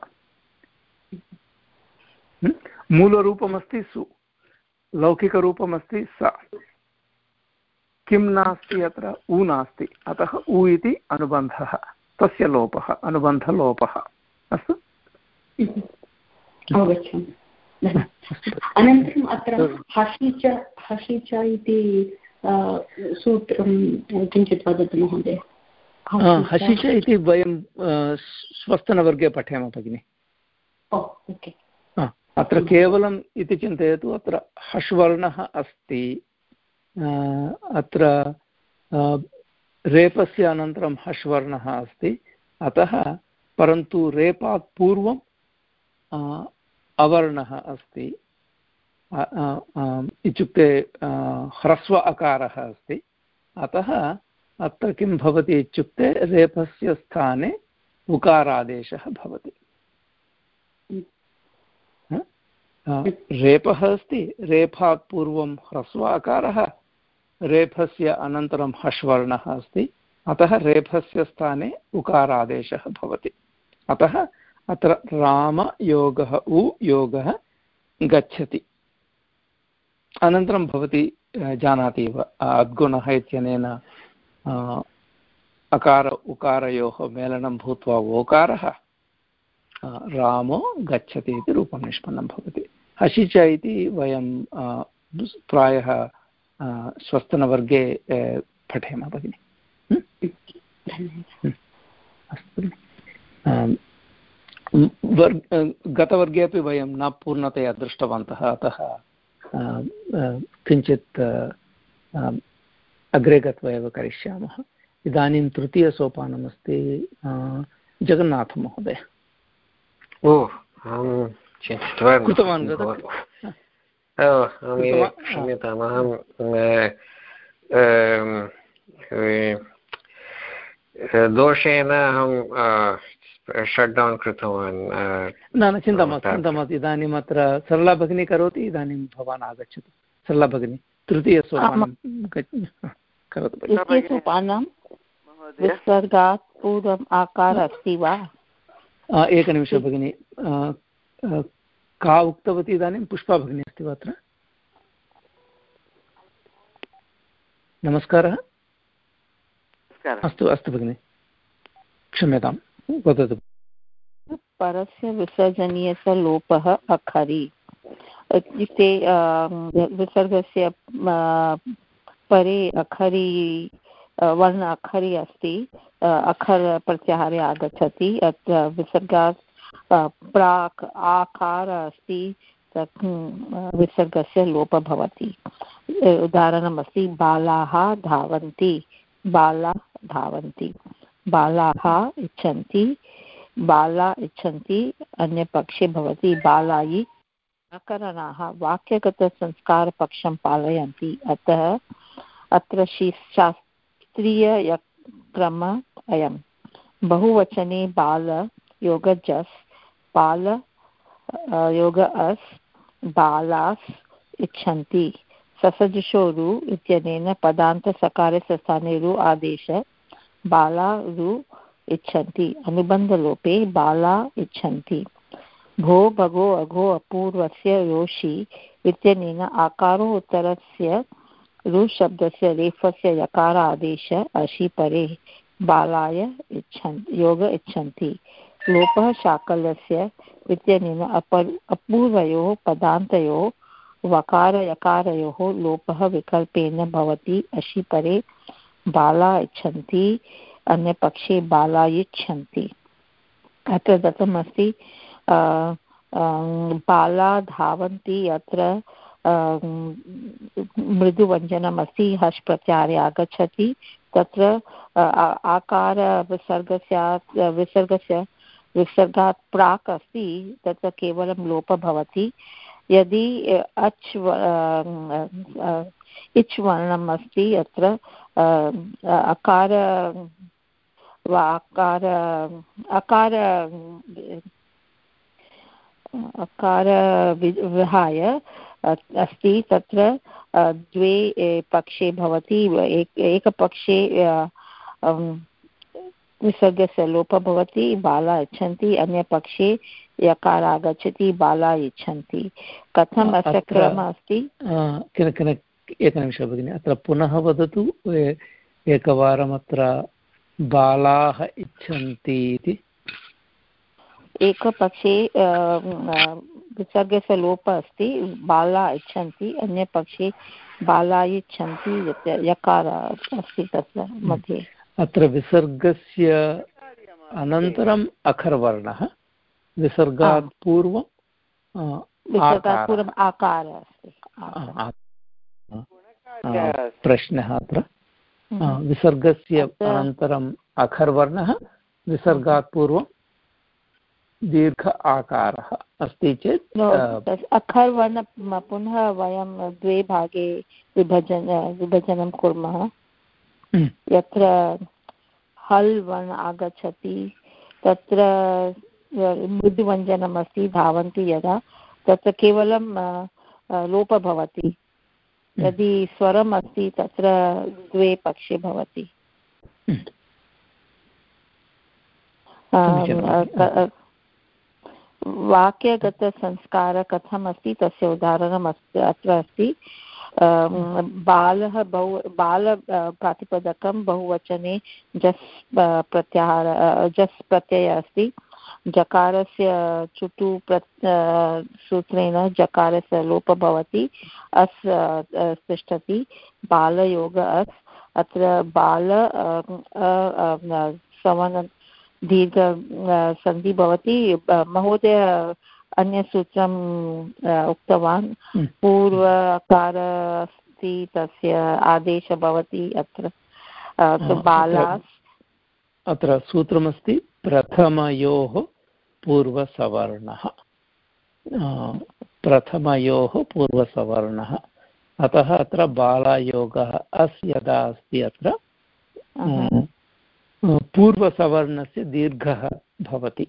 मूलरूपमस्ति सु। लौकिकरूपमस्ति स। किं नास्ति अत्र? उ नास्ति। अतः उ इति अनुबन्धः। तस्य लोपः अनुबन्धलोपः। अस्तु? अवगच्छामि। अनन्तरम् अत्र हसि च हसि च इति सूत्रं किञ्चित् वदतु महोदय। हसि च इति वयं स्वस्तनवर्गे पठेम भगिनि। अत्र केवलम् इति चिन्तयतु, अत्र हश्वर्णः अस्ति। अत्र रेपस्य अनन्तरं हश्वर्णः अस्ति। अतः, परन्तु रेपात् पूर्वं अवर्णः अस्ति। इत्युक्ते ह्रस्व अकारः अस्ति। अतः, अत्र किं भवति इत्युक्ते, रेपस्य स्थाने उकारादेशः भवति। रेपः अस्ति, रेफात् पूर्वं ह्रस्व अकारः रेफस्य अनन्तरं हश्वर्णः अस्ति, अतः रेफस्य स्थाने उकारादेशः भवति। अतः अत्र रामयोगः उ योगः गच्छति। अनन्तरं भवती जानाति एव अद्गुणः इत्यनेन अकार, उकारयोः मेलनं भूत्वा ओकारः रामो गच्छति इति रूपं निष्पन्नं भवति। हसि च इति वयं प्रायः श्वस्तनवर्गे पठेम भगिनि। अस्तु। वर् गतवर्गे अपि वयं न पूर्णतया दृष्टवन्तः अतः किञ्चित् अग्रे गत्वा एव करिष्यामः। इदानीं तृतीयसोपानमस्ति जगन्नाथमहोदय। ओ चिन्तितवान् क्षम्यताम् अहं दोषेण अहं शट् डौन् कृतवान् न न चिन्ता मास्तु चिन्ता मास्तु इदानीम् अत्र सरला भगिनी करोति इदानीं भवान् आगच्छतु सरला भगिनी तृतीयसोपानं करोतु सोपानं विसर्गात् पूर्वम् आकार अस्ति वा एकनिमिषं भगिनि का उक्तवती इदानीं पुष्पा भगिनी अस्ति वा अत्र? नमस्कारः। अस्तु अस्तु भगिनि। क्षम्यताम् वदतु। परस्य विसर्जनीयस्य लोपः अखरि। इत्युक्ते विसर्गस्य परे अखरि वर्ण अखरि अस्ति। अखर प्रत्याहारे आगच्छति। अत्र विसर्गात् प्राक् आकार अस्ति विसर्गस्य लोपः भवति। उदाहरणमस्ति, बालाः धावन्ति, बाला धावन्ति, बालाः इच्छन्ति, बाला इच्छन्ति, अन्यपक्षे भवति, बालायि व्याकरणाः वाक्यगतसंस्कारपक्षं पालयन्ति। अतः, अत्र शास्त्रीयक्रम अयं। बहुवचने बाल योगजस् बाल योग अस्, बालास् इच्छन्ति। ससजुषोरु इत्यनेन पदान्तसकारस्य स्थाने रु आदेश, बाला रु इच्छन्ति। अनुबन्धलोपे बाला इच्छन्ति। भो भगो अघो अपूर्वस्य योषि इत्यनेन आकारोत्तरस्य रुशब्दस्य रेफस्य यकार आदेश अशि परे बालाय इच्छन्, योग इच्छन्ति। लोपः शाकल्यस्य इत्यनेन अपर् अपूर्वयोः, पदान्तयोः, वकारयकारयोः लोपः विकल्पेन भवति। अशि परे बाला इच्छन्ति, अन्यपक्षे बाला इच्छन्ति। अत्र दत्तमस्ति बाला धावन्ति, अत्र मृदुव्यञ्जनमस्ति हश् प्रत्याहारे आगच्छति। तत्र आकार, विसर्गस्यात्, विसर्गस्य विसर्गात् प्राक् अस्ति, तत्र केवलं लोपः भवति। यदि अच् इच् वर्णम् अस्ति, अत्र अकार, वा, अकार अकार अकार विहाय अस्ति, तत्र द्वे पक्षे भवति एक, एकपक्षे विसर्गस्य लोपः भवति बाला इच्छन्ति अन्यपक्षे यकार आगच्छति बाला इच्छन्ति। कथम् अस्य क्रमः अस्ति? एकनिमिषः भगिनि अत्र पुनः वदतु एकवारम् अत्र बालाः इच्छन्ति इति। एकपक्षे विसर्गस्य लोपः अस्ति बाला इच्छन्ति अन्यपक्षे बाला इच्छन्ति यकार अस्ति तत्र मध्ये। अत्र विसर्गस्य अनन्तरम् अखर्वर्णः विसर्गात् पूर्वं विसर्गात् पूर्वम् आकारः। अस्ति प्रश्नः अत्र। विसर्गस्य अनन्तरम् अखर्वर्णः विसर्गात् पूर्वं दीर्घ आकारः अस्ति चेत् अखर्वर्ण पुनः वयं द्वे भागे विभजन विभजनं कुर्मः। हम्म। यत्र हल् वर्ण आगच्छति तत्र मृदुव्यञ्जनम् अस्ति धावन्ति यदा तत्र केवलं लोपः भवति। हम्म। यदि स्वरम् अस्ति तत्र द्वे पक्षे भवति। वाक्यगतसंस्कारः कथम् अस्ति तस्य उदाहरणम् अस्ति अत्र अस्ति। बालः बहु, बाल प्रातिपदकं बहुवचने जस् प्रत्याहार जस् प्रत्ययः अस्ति। जकारस्य चुटु सूत्रेण जकारस्य लोपः भवति, अस् तिष्ठति, बालयोग अस्। अत्र बाल सवन दीर्घ सन्धि भवति। महोदय अन्यसूत्रम् उक्तवान्। हम्म। पूर्व अकार अस्ति तस्य आदेशः भवति अत्र। बाला अत्र सूत्रमस्ति प्रथमयोः पूर्वसवर्णः। प्रथमयोः पूर्वसवर्णः। अतः अत्र बालायोगः अस् यदा अस्ति अत्र पूर्वसवर्णस्य दीर्घः भवति।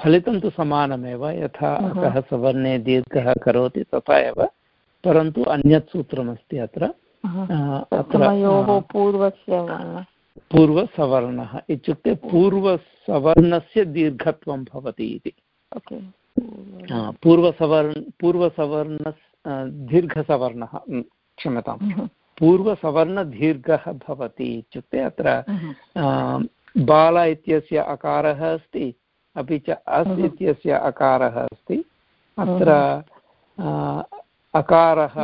फलितं तु समानमेव यथा अतः सवर्णे दीर्घः करोति तथा एव परन्तु अन्यत् सूत्रमस्ति अत्र। पूर्वस्य पूर्वसवर्णः इत्युक्ते पूर्वसवर्णस्य दीर्घत्वं भवति इति। पूर्वसवर्ण पूर्वसवर्ण दीर्घसवर्णः क्षम्यताम् पूर्वसवर्णदीर्घः भवति इत्युक्ते अत्र बाल इत्यस्य अकारः अस्ति अपि च अस् इत्यस्य अकारः अस्ति। अत्र अकारः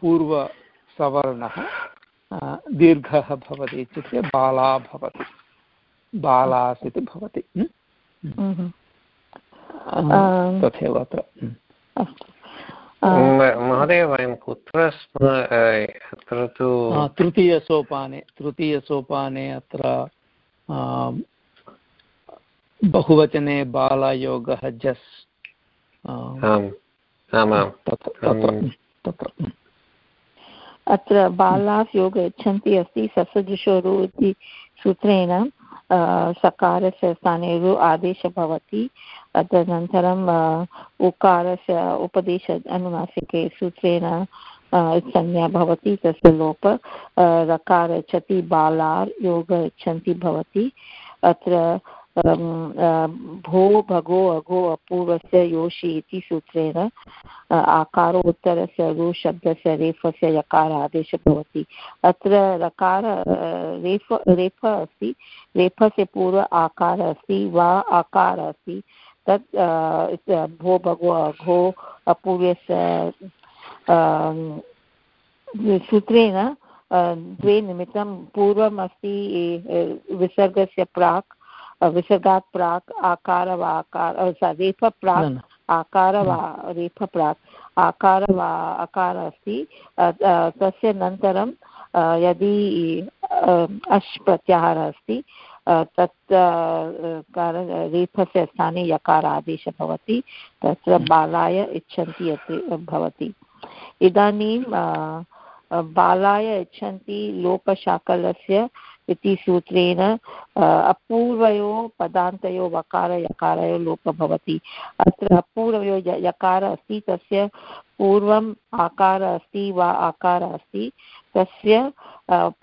पूर्वसवर्णः दीर्घः भवति इत्युक्ते बाला भवति। बालास् इति भवति। तथैव अत्र। महोदय वयं कुत्र अत्र तु तृतीयसोपाने तृतीयसोपाने अत्र बहुवचने बालायोगः जस्। अत्र बालाः योग यच्छन्ति अस्ति ससदृशोरु इति सूत्रेण सकारस्य स्थाने रु आदेशः भवति। तदनन्तरम् उकारस्य उपदेश अनुनासिके सूत्रेण संज्ञा भवति तस्य लोप रकार यच्छति बालार् योग यच्छन्ति भवति। अत्र भो भगो अघो अपूर्वस्य योषि इति सूत्रेण आकारोत्तरस्य रु शब्दस्य, रेफस्य, यकार आदेशः भवति। अत्र रकार रेफ रेफ अस्ति, रेफस्य पूर्व आकार अस्ति, वा आकार अस्ति, तत् भो भगो अघो अपूर्वस्य सूत्रेण द्वे निमित्तं पूर्वम् अस्ति विसर्गस्य प्राक् विसर्गात् प्राक् आकार वा आकार रेफ प्राक् आकार वा रेफ प्राक् आकार वा आकार अस्ति तस्य अनन्तरं यदि अश् प्रत्याहारः अस्ति तत् रेफस्य स्थाने यकार आदेशः भवति तत्र बालाय इच्छन्ति अपि भवति। इदानीं बालाय इच्छन्ति लोपशाकलस्य इति सूत्रेण अपूर्वयो पदान्तयो वकार यकारयो लोप भवति। अत्र अपूर्वयो यकार अस्ति, तस्य पूर्वम् आकार अस्ति वा आकार अस्ति। तस्य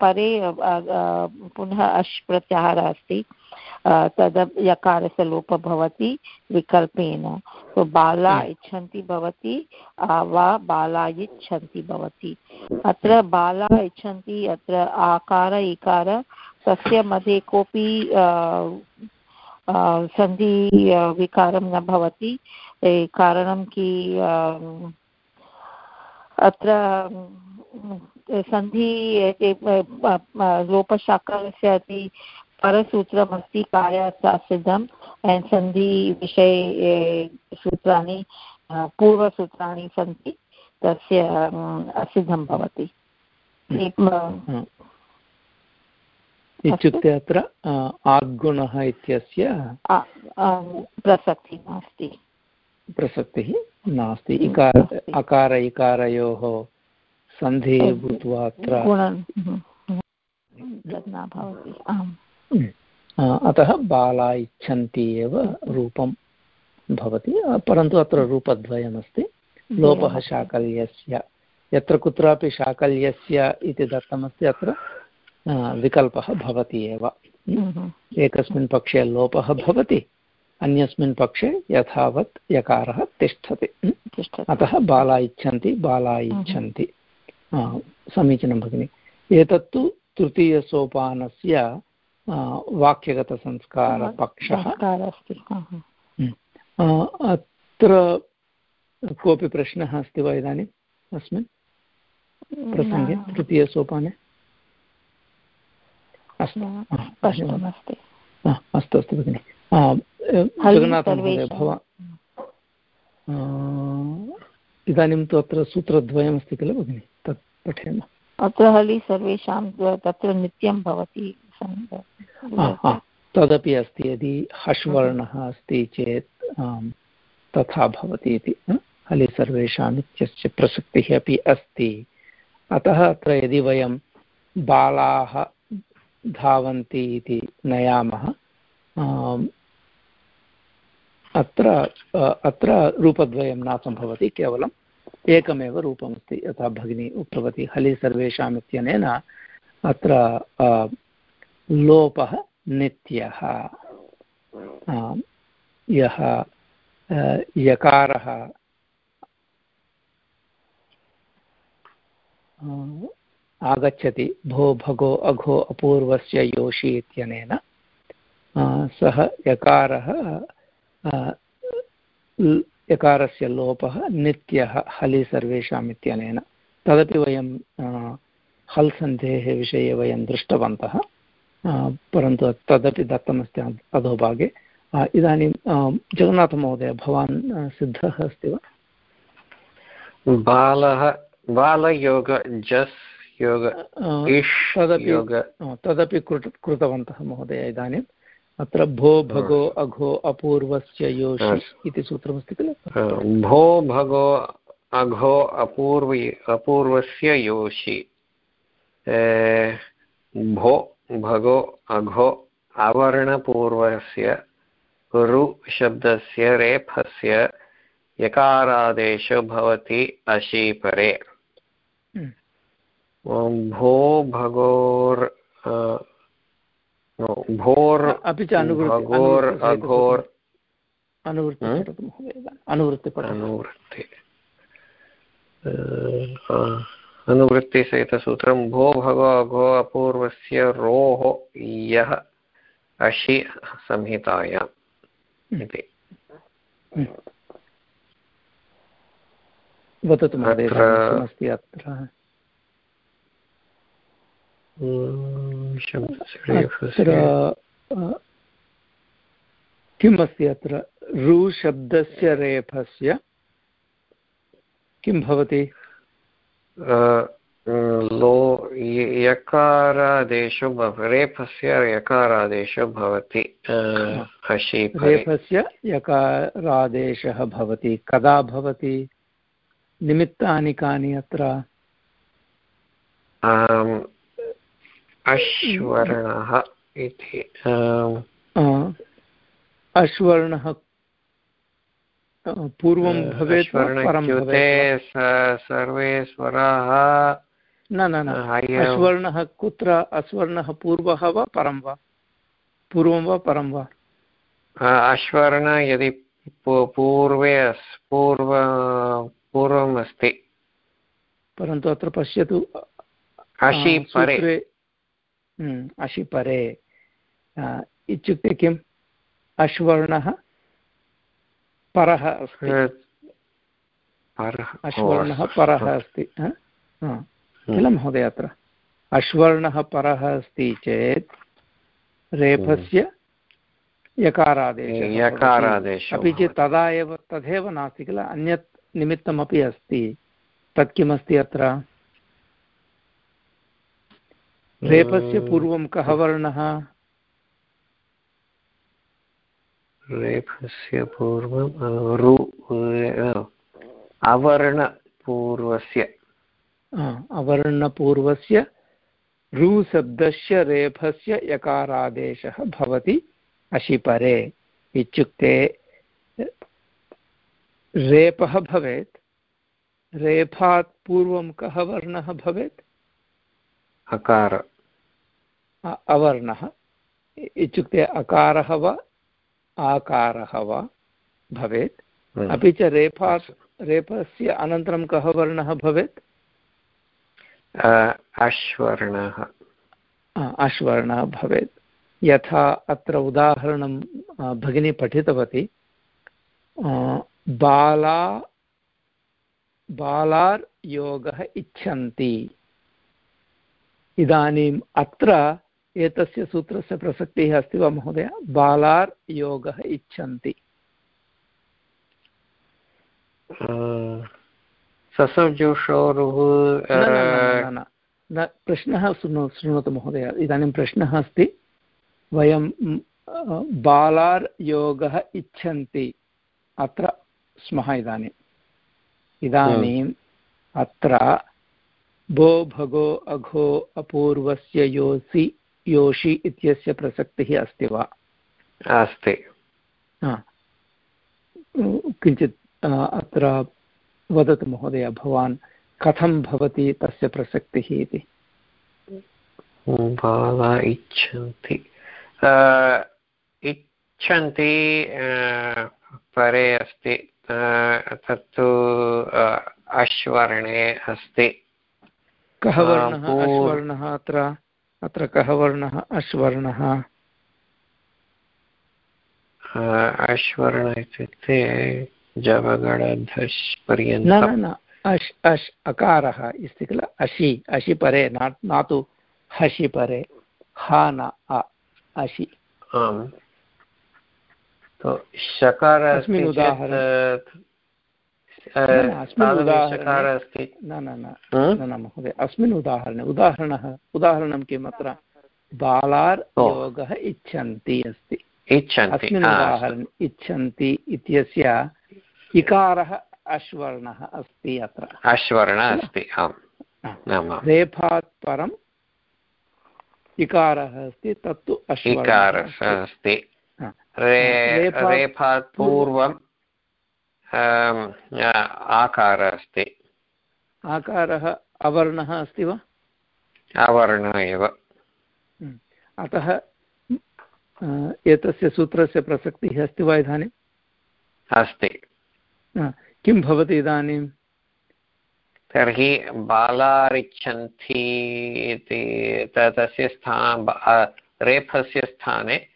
परे पुनः अश् प्रत्याहारः अस्ति। तद् यकारस्य लोपः भवति विकल्पेन। तो बाला हम्म। इच्छन्ति भवति वा बाला इच्छन्ति भवति। अत्र बाला इच्छन्ति अत्र आकार इकार तस्य मध्ये कोऽपि सन्धि विकारं न भवति। कारणं कि अत्र सन्धि लोपशाकारस्य अपि परसूत्रमस्ति कार्यार्थासिद्धम् सन्धिविषये सूत्राणि पूर्वसूत्राणि सन्ति तस्य असिद्धं भवति। इत्युक्ते अत्र आद्गुणः इत्यस्य? प्रसक्तिः नास्ति प्रसक्तिः नास्ति। इकार अकार इकारयोः सन्धिः भूत्वा अत्र अतः बाला इच्छन्ति एव रूपं भवति। परन्तु अत्र रूपद्वयमस्ति। लोपः शाकल्यस्य। यत्र कुत्रापि शाकल्यस्य इति दत्तमस्ति अत्र विकल्पः भवति एव। एकस्मिन् पक्षे लोपः भवति। अन्यस्मिन् पक्षे यथावत् यकारः तिष्ठति। अतः बाला इच्छन्ति बाला इच्छन्ति। समीचीनं भगिनि। एतत्तु तृतीयसोपानस्य वाक्यगतसंस्कारपक्षः। अत्र कोऽपि प्रश्नः अस्ति वा इदानीम्? अस्मिन् प्रसङ्गे तृतीयसोपाने? अस्तु। अस्तु अस्तु भगिनि। इदानीं तु अत्र सूत्रद्वयमस्ति किल भगिनि? तत् पठेम। अत्र हलि सर्वेषां तत्र नित्यं भवति तदपि अस्ति यदि हश्वर्णः अस्ति चेत् तथा भवति इति। हलि सर्वेषाम् इत्यस्य प्रसक्तिः अपि अस्ति। अतः अत्र यदि वयं बालाः धावन्ति इति नयामः अत्र अत्र रूपद्वयं न सम्भवति केवलं एकमेव रूपमस्ति, यथा भगिनी उक्तवती, हलि सर्वेषाम् इत्यनेन अत्र लोपः नित्यः। यः यकारः आगच्छति, भो भगो अघो अपूर्वस्य योषि इत्यनेन सः यकारः यकारस्य लोपः नित्यः हलि सर्वेषाम् इत्यनेन तदपि वयं हल् सन्धेः विषये वयं दृष्टवन्तः परन्तु तदपि दत्तमस्ति अधोभागे इदानीं जगन्नाथमहोदय भवान् सिद्धः अस्ति वा बालः बालयोग जस् योग तदपि तदपि कृतवन्तः महोदय इदानीम् अत्र भो भगो अघो अपूर्वस्य योषि इति सूत्रमस्ति किल भो भगो अघो अपूर्व अपूर्वस्य योषि। भो भगो अघो अवर्णपूर्वस्य ऋ शब्दस्य रेफस्य यकारादेशो भवति अशीपरे। हम्म। भो भगोर् भोर् अपि च भगोर् अघोर् अनुवृत्ति अनुवृत्ति अनुवृत्ति अनुवृत्तिसहितसूत्रं भो भगो अघो अपूर्वस्य रोः यः अशि संहितायाम्। इति वदतु अत्र किम् अस्ति अत्र? ऋशब्दस्य रेफस्य? किं भवति? लो यकारादेशो रेफस्य यकारादेशो भवति रेफस्य यकारादेशः भवति। कदा भवति? निमित्तानि कानि अत्र? अश्वर्णः इति अश्वर्णः पूर्वं भवेत् परं सर्वे स्वराः। न न न. अस्वर्णः कुत्र? अस्वर्णः पूर्वः वा परं वा? पूर्वं वा परं वा? अश्वर्ण यदि पूर्वे पूर्व पूर्वम् अस्ति परन्तु अत्र पश्यतु अशि परे। अशि परे इत्युक्ते किम्? अश्वर्णः परः अस्ति। अश्वर्णः परः अस्ति किल हम्म। महोदय अत्र? अश्वर्णः परः अस्ति चेत् रेफस्य यकारादेशः अपि चेत् तदा एव तथैव नास्ति किल? अन्यत् निमित्तमपि अस्ति। तत् किमस्ति अत्र? रेफस्य पूर्वं कः वर्णः? रेफस्य पूर्वं रु अवर्णपूर्वस्य। अवर्णपूर्वस्य रुशब्दस्य रेफस्य यकारादेशः भवति अशिपरे इत्युक्ते रेपः भवेत्। रेफात् पूर्वं कः वर्णः भवेत्? अकार। अवर्णः। इत्युक्ते अकारः वा आकारः वा भवेत्। अपि च रेफात् रेफस्य अनन्तरं कः वर्णः भवेत्? अश्वर्णः। अश्वर्णः भवेत्। यथा अत्र उदाहरणं भगिनी पठितवती। बाला बालार् योगः इच्छन्ति। इदानीम् अत्र एतस्य सूत्रस्य प्रसक्तिः अस्ति वा महोदय? बालार् योगः इच्छन्ति। ससर्जोषोरुः न प्रश्नः शृणु शृणोतु महोदय। इदानीं प्रश्नः अस्ति। वयं बालार् योगः इच्छन्ति। अत्र स्मः इदानीम्। इदानीम् अत्र भो भगो अघो अपूर्वस्य योसि योषि इत्यस्य प्रसक्तिः अस्ति वा? अस्ति। किञ्चित् अत्र वदतु महोदय भवान् कथं भवति तस्य प्रसक्तिः इति? बाला इच्छन्ति। इच्छन्ति परे अस्ति तत्तु अश्वर्णे अस्ति। कः वर्णः अश्वर्णः अत्र? अत्र कः वर्णः अश्वर्णः? अश्वर्ण इत्युक्ते जवगणधश् पर्यन्तं न न अश् अश् अकारः अस्ति किल? अशि अशि परे न तु हसि परे। हा न अशि। आम्। तो शकार अस्मिन् उदाहरणे। अस्मिन् न न न महोदय अस्मिन् उदाहरणे उदाहरणः उदाहरणं किम् अत्र? बालार् योगः इच्छन्ति अस्ति। अस्मिन् उदाहरणे इच्छन्ति इत्यस्य इकारः अश्वर्णः अस्ति अत्र। अश्वर्णः अस्ति रेफात् परम् इकारः अस्ति तत्तु इकारः अस्ति। रेफात् पूर्वं आकारः अस्ति। आकारः अवर्णः अस्ति वा? अवर्णः एव। अतः एतस्य सूत्रस्य प्रसक्तिः अस्ति वा इदानीम् अस्ति। किं भवति इदानीं? तर्हि बालारिच्छन्ति इति तस्य स्थान रेफस्य स्थाने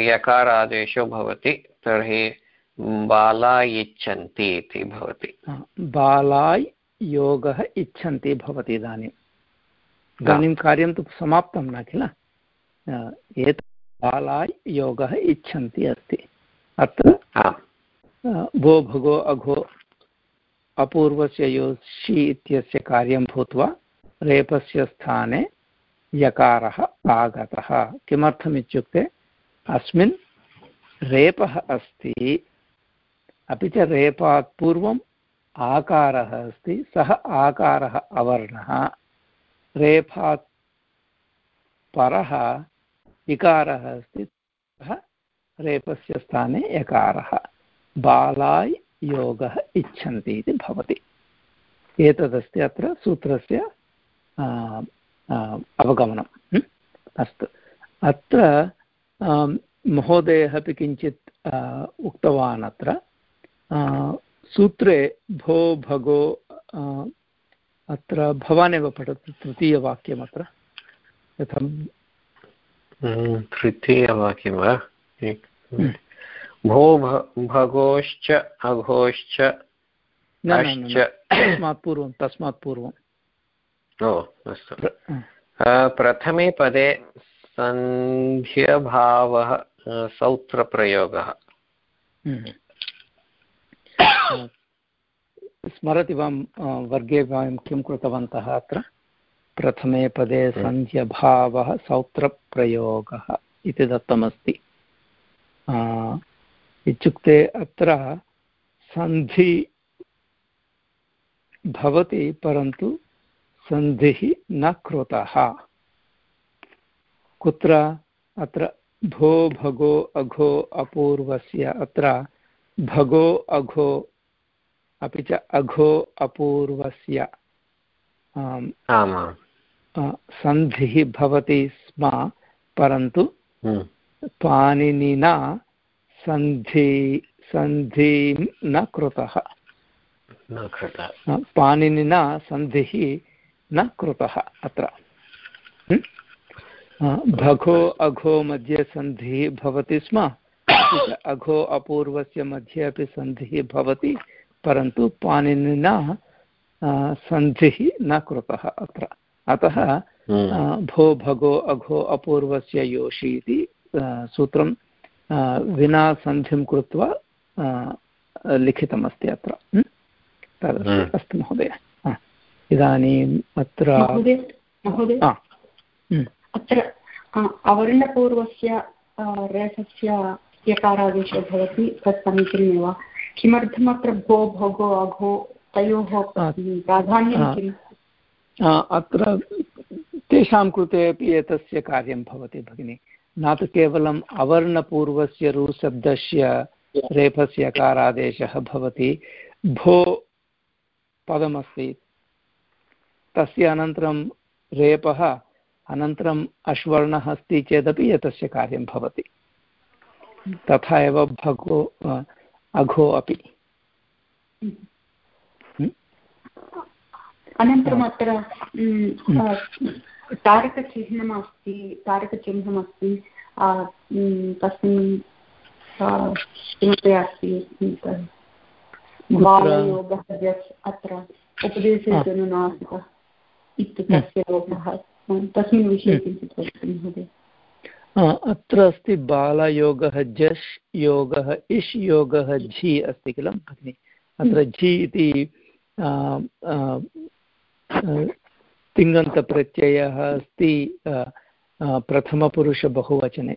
यकारादेशो भवति। तर्हि बालाय इच्छन्ति इति भवति। बालाय योगः इच्छन्ति भवति इदानीम् इदानीं कार्यं तु समाप्तं न किल? एतत् बालाय योगः इच्छन्ति अस्ति। अत्र भो भगो अघो अपूर्वस्य योषि इत्यस्य कार्यं भूत्वा रेपस्य स्थाने यकारः आगतः। किमर्थमित्युक्ते? अस्मिन् रेपः अस्ति अपि च रेपात् पूर्वम् आकारः अस्ति, सः आकारः अवर्णः। रेफात् परः इकारः अस्ति, सः रेपस्य स्थाने यकारः। बालाय योगः इच्छन्ति इति भवति। एतदस्ति अत्र सूत्रस्य अवगमनम् अस्तु। अत्र महोदयः अपि किञ्चित् उक्तवान् अत्र। सूत्रे भो भगो अत्र भवानेव पठतु तृतीयवाक्यमत्र यथा तृतीयवाक्यं वा? भो भगोश्च अघोश्च तस्मात् पूर्वं तस्मात् पूर्वम्। ओ अस्तु। प्रथमे पदे सन्ध्यभावः सौत्रप्रयोगः। हम्म। स्मरति वा वर्गे वयं किं कृतवन्तः अत्र? प्रथमे पदे। सन्ध्यभावः सौत्रप्रयोगः इति दत्तमस्ति। इत्युक्ते अत्र सन्धि भवति परन्तु सन्धिः न कृतः। कुत्र? अत्र भो भगो अघो अपूर्वस्य अत्र भगो अघो अपि च अघो अपूर्वस्य सन्धिः भवति स्म परन्तु हम्म। पाणिनिना सन्धि सन्धिं न कृतः। पाणिनिना सन्धिः न कृतः अत्र। भगो अघो मध्ये सन्धिः भवति स्म अघो अपूर्वस्य मध्ये अपि सन्धिः भवति परन्तु पाणिनिना सन्धिः न कृतः अत्र। अतः भो भगो अघो अपूर्वस्य योषि इति सूत्रं विना सन्धिं कृत्वा लिखितमस्ति अत्र। अस्तु महोदय। इदानीम् अत्र अत्र अवर्णपूर्वस्य रेफस्य यकारादेशो भवति तत् समीचीनमेव। किमर्थम् अत्र भो भोगो अघो तयोः प्राधान्यं किम्? अत्र तेषां कृते अपि एतस्य कार्यं भवति भगिनि। न तु केवलम् अवर्णपूर्वस्य रुशब्दस्य रेफस्य कारादेशः भवति। भो पदमस्ति। तस्य अनन्तरं रेपः अनन्तरम् अश्वर्णः अस्ति चेदपि एतस्य कार्यं भवति। तथा एव भगो अघो अपि। अनन्तरम् अत्र तारकचिह्नमस्ति तारकचिह्नमस्ति तस्मिन् किमपि अस्ति? बालयोगः अत्र उपदेशेतनुनासिकः इत्यस्य लोपः तस्मिन् विषये हम्म। किञ्चित् वदतु महोदय। अत्र अस्ति बालयोगः जश् योगः इष् योगः झि अस्ति किल भगिनि? अत्र हम्म। झि इति तिङन्तप्रत्ययः अस्ति प्रथमपुरुषबहुवचने।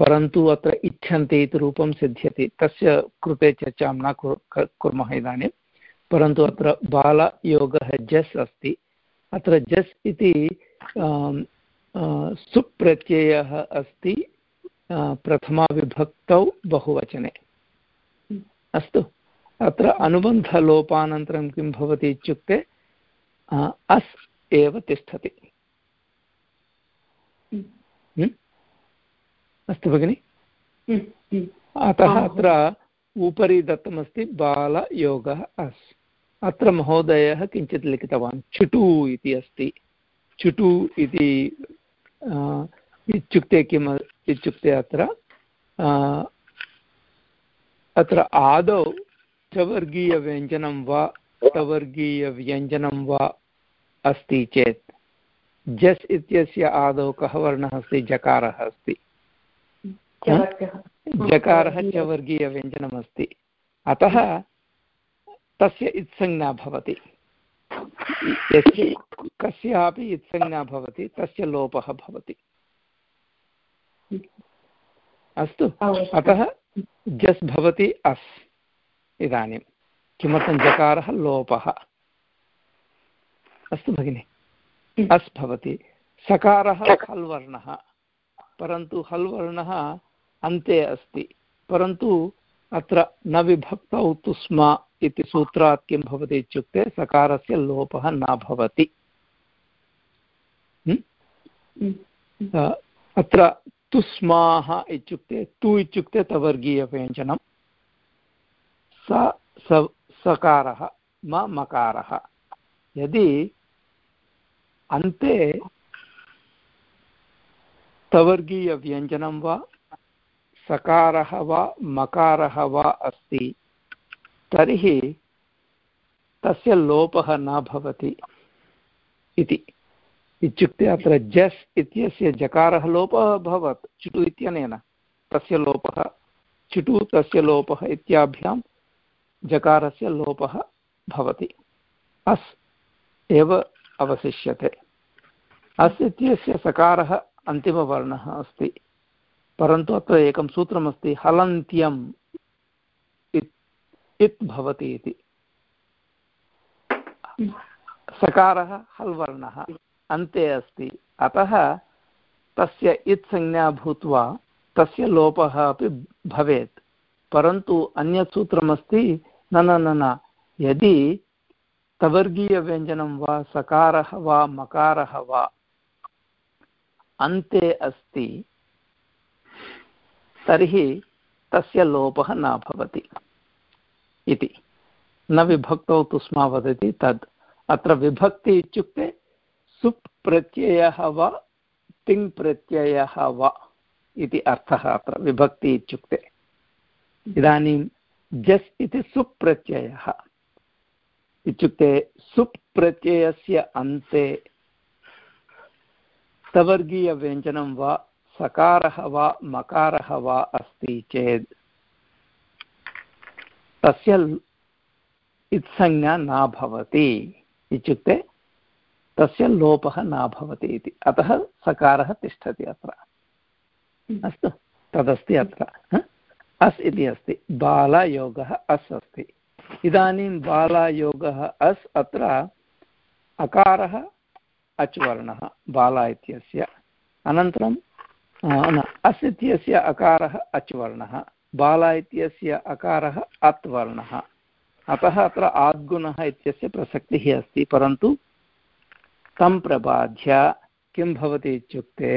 परन्तु अत्र इच्छन्ति इति रूपं सिद्ध्यति। तस्य कृते चर्चां न कुर्मः इदानीं। परन्तु अत्र बालयोगः जस् अस्ति। अत्र जस् इति सुप्रत्ययः अस्ति प्रथमाविभक्तौ बहुवचने। अस्तु अत्र अनुबन्धलोपानन्तरं किं भवति इत्युक्ते अस् एव तिष्ठति। अस्तु भगिनि। अतः अत्र उपरि दत्तमस्ति बालयोगः अस्। अत्र महोदयः किञ्चित् लिखितवान् चुटु इति अस्ति। चुटु इति इत्युक्ते किम् इत्युक्ते अत्र अत्र आदौ चवर्गीयव्यञ्जनं वा सवर्गीयव्यञ्जनं वा अस्ति चेत् जस् इत्यस्य आदौ कः वर्णः अस्ति? जकारः अस्ति। जकारः च वर्गीयव्यञ्जनमस्ति अतः तस्य इत्संज्ञा भवति। यस्य कस्यापि इत्संज्ञा भवति तस्य लोपः भवति। अस्तु अतः जस् भवति अस् इदानीं। किमर्थं जकारः लोपः? अस्तु भगिनि अस् भवति। सकारः हल् वर्णः परन्तु हल् वर्णः अन्ते अस्ति परन्तु अत्र न विभक्तौ तु स्म। इति सूत्रात् किं भवति इत्युक्ते सकारस्य लोपः न भवति। अत्र तुस्माः इत्युक्ते तु इत्युक्ते तवर्गीयव्यञ्जनं। स सकारः म मकारः। यदि अन्ते तवर्गीयव्यञ्जनं वा सकारः वा मकारः वा अस्ति तर्हि तस्य लोपः न भवति इति। इत्युक्ते अत्र जस् इत्यस्य जकारः लोपः अभवत्, चुटु इत्यनेन तस्य लोपः, चुटु तस्य लोपः इत्याभ्यां जकारस्य लोपः भवति। अस् एव अवशिष्यते। अस् इत्यस्य सकारः अन्तिमवर्णः अस्ति। परन्तु अत्र एकं सूत्रमस्ति, हलन्त्यम्। इत् भवति इति? सकारः हल् वर्णः अन्ते अस्ति। अतः तस्य इत् संज्ञा भूत्वा तस्य लोपः अपि भवेत्। परन्तु अन्यत् सूत्रमस्ति न न न न। यदि तवर्गीयव्यञ्जनं वा, सकारः वा, मकारः वा, अन्ते अस्ति, तर्हि तस्य लोपः न भवति। इति। न विभक्तौ तु स्मा वदति तद्। अत्र विभक्ति इत्युक्ते सुप् प्रत्ययः वा तिङ् प्रत्ययः वा इति अर्थः अत्र, विभक्ति इत्युक्ते। इदानीं जस् इति सुप् प्रत्ययः इत्युक्ते सुप् प्रत्ययस्य अन्ते सवर्गीयव्यञ्जनं वा, सकारः वा, मकारः वा अस्ति चेत् तस्य इत्संज्ञा न भवति इत्युक्ते तस्य लोपः न भवति इति। अतः सकारः तिष्ठति अत्र। अस्तु तदस्ति अत्र। अस् इति अस्ति। बालयोगः अस् अस्ति। इदानीं बालायोगः अस् अत्र अकारः अच् वर्णः बाला इत्यस्य। अनन्तरं न अस् इत्यस्य अकारः अच् वर्णः बाला इत्यस्य अकारः अत् वर्णः अतः अत्र आद्गुणः इत्यस्य प्रसक्तिः अस्ति, परन्तु तं प्रबाध्य किं भवति इत्युक्ते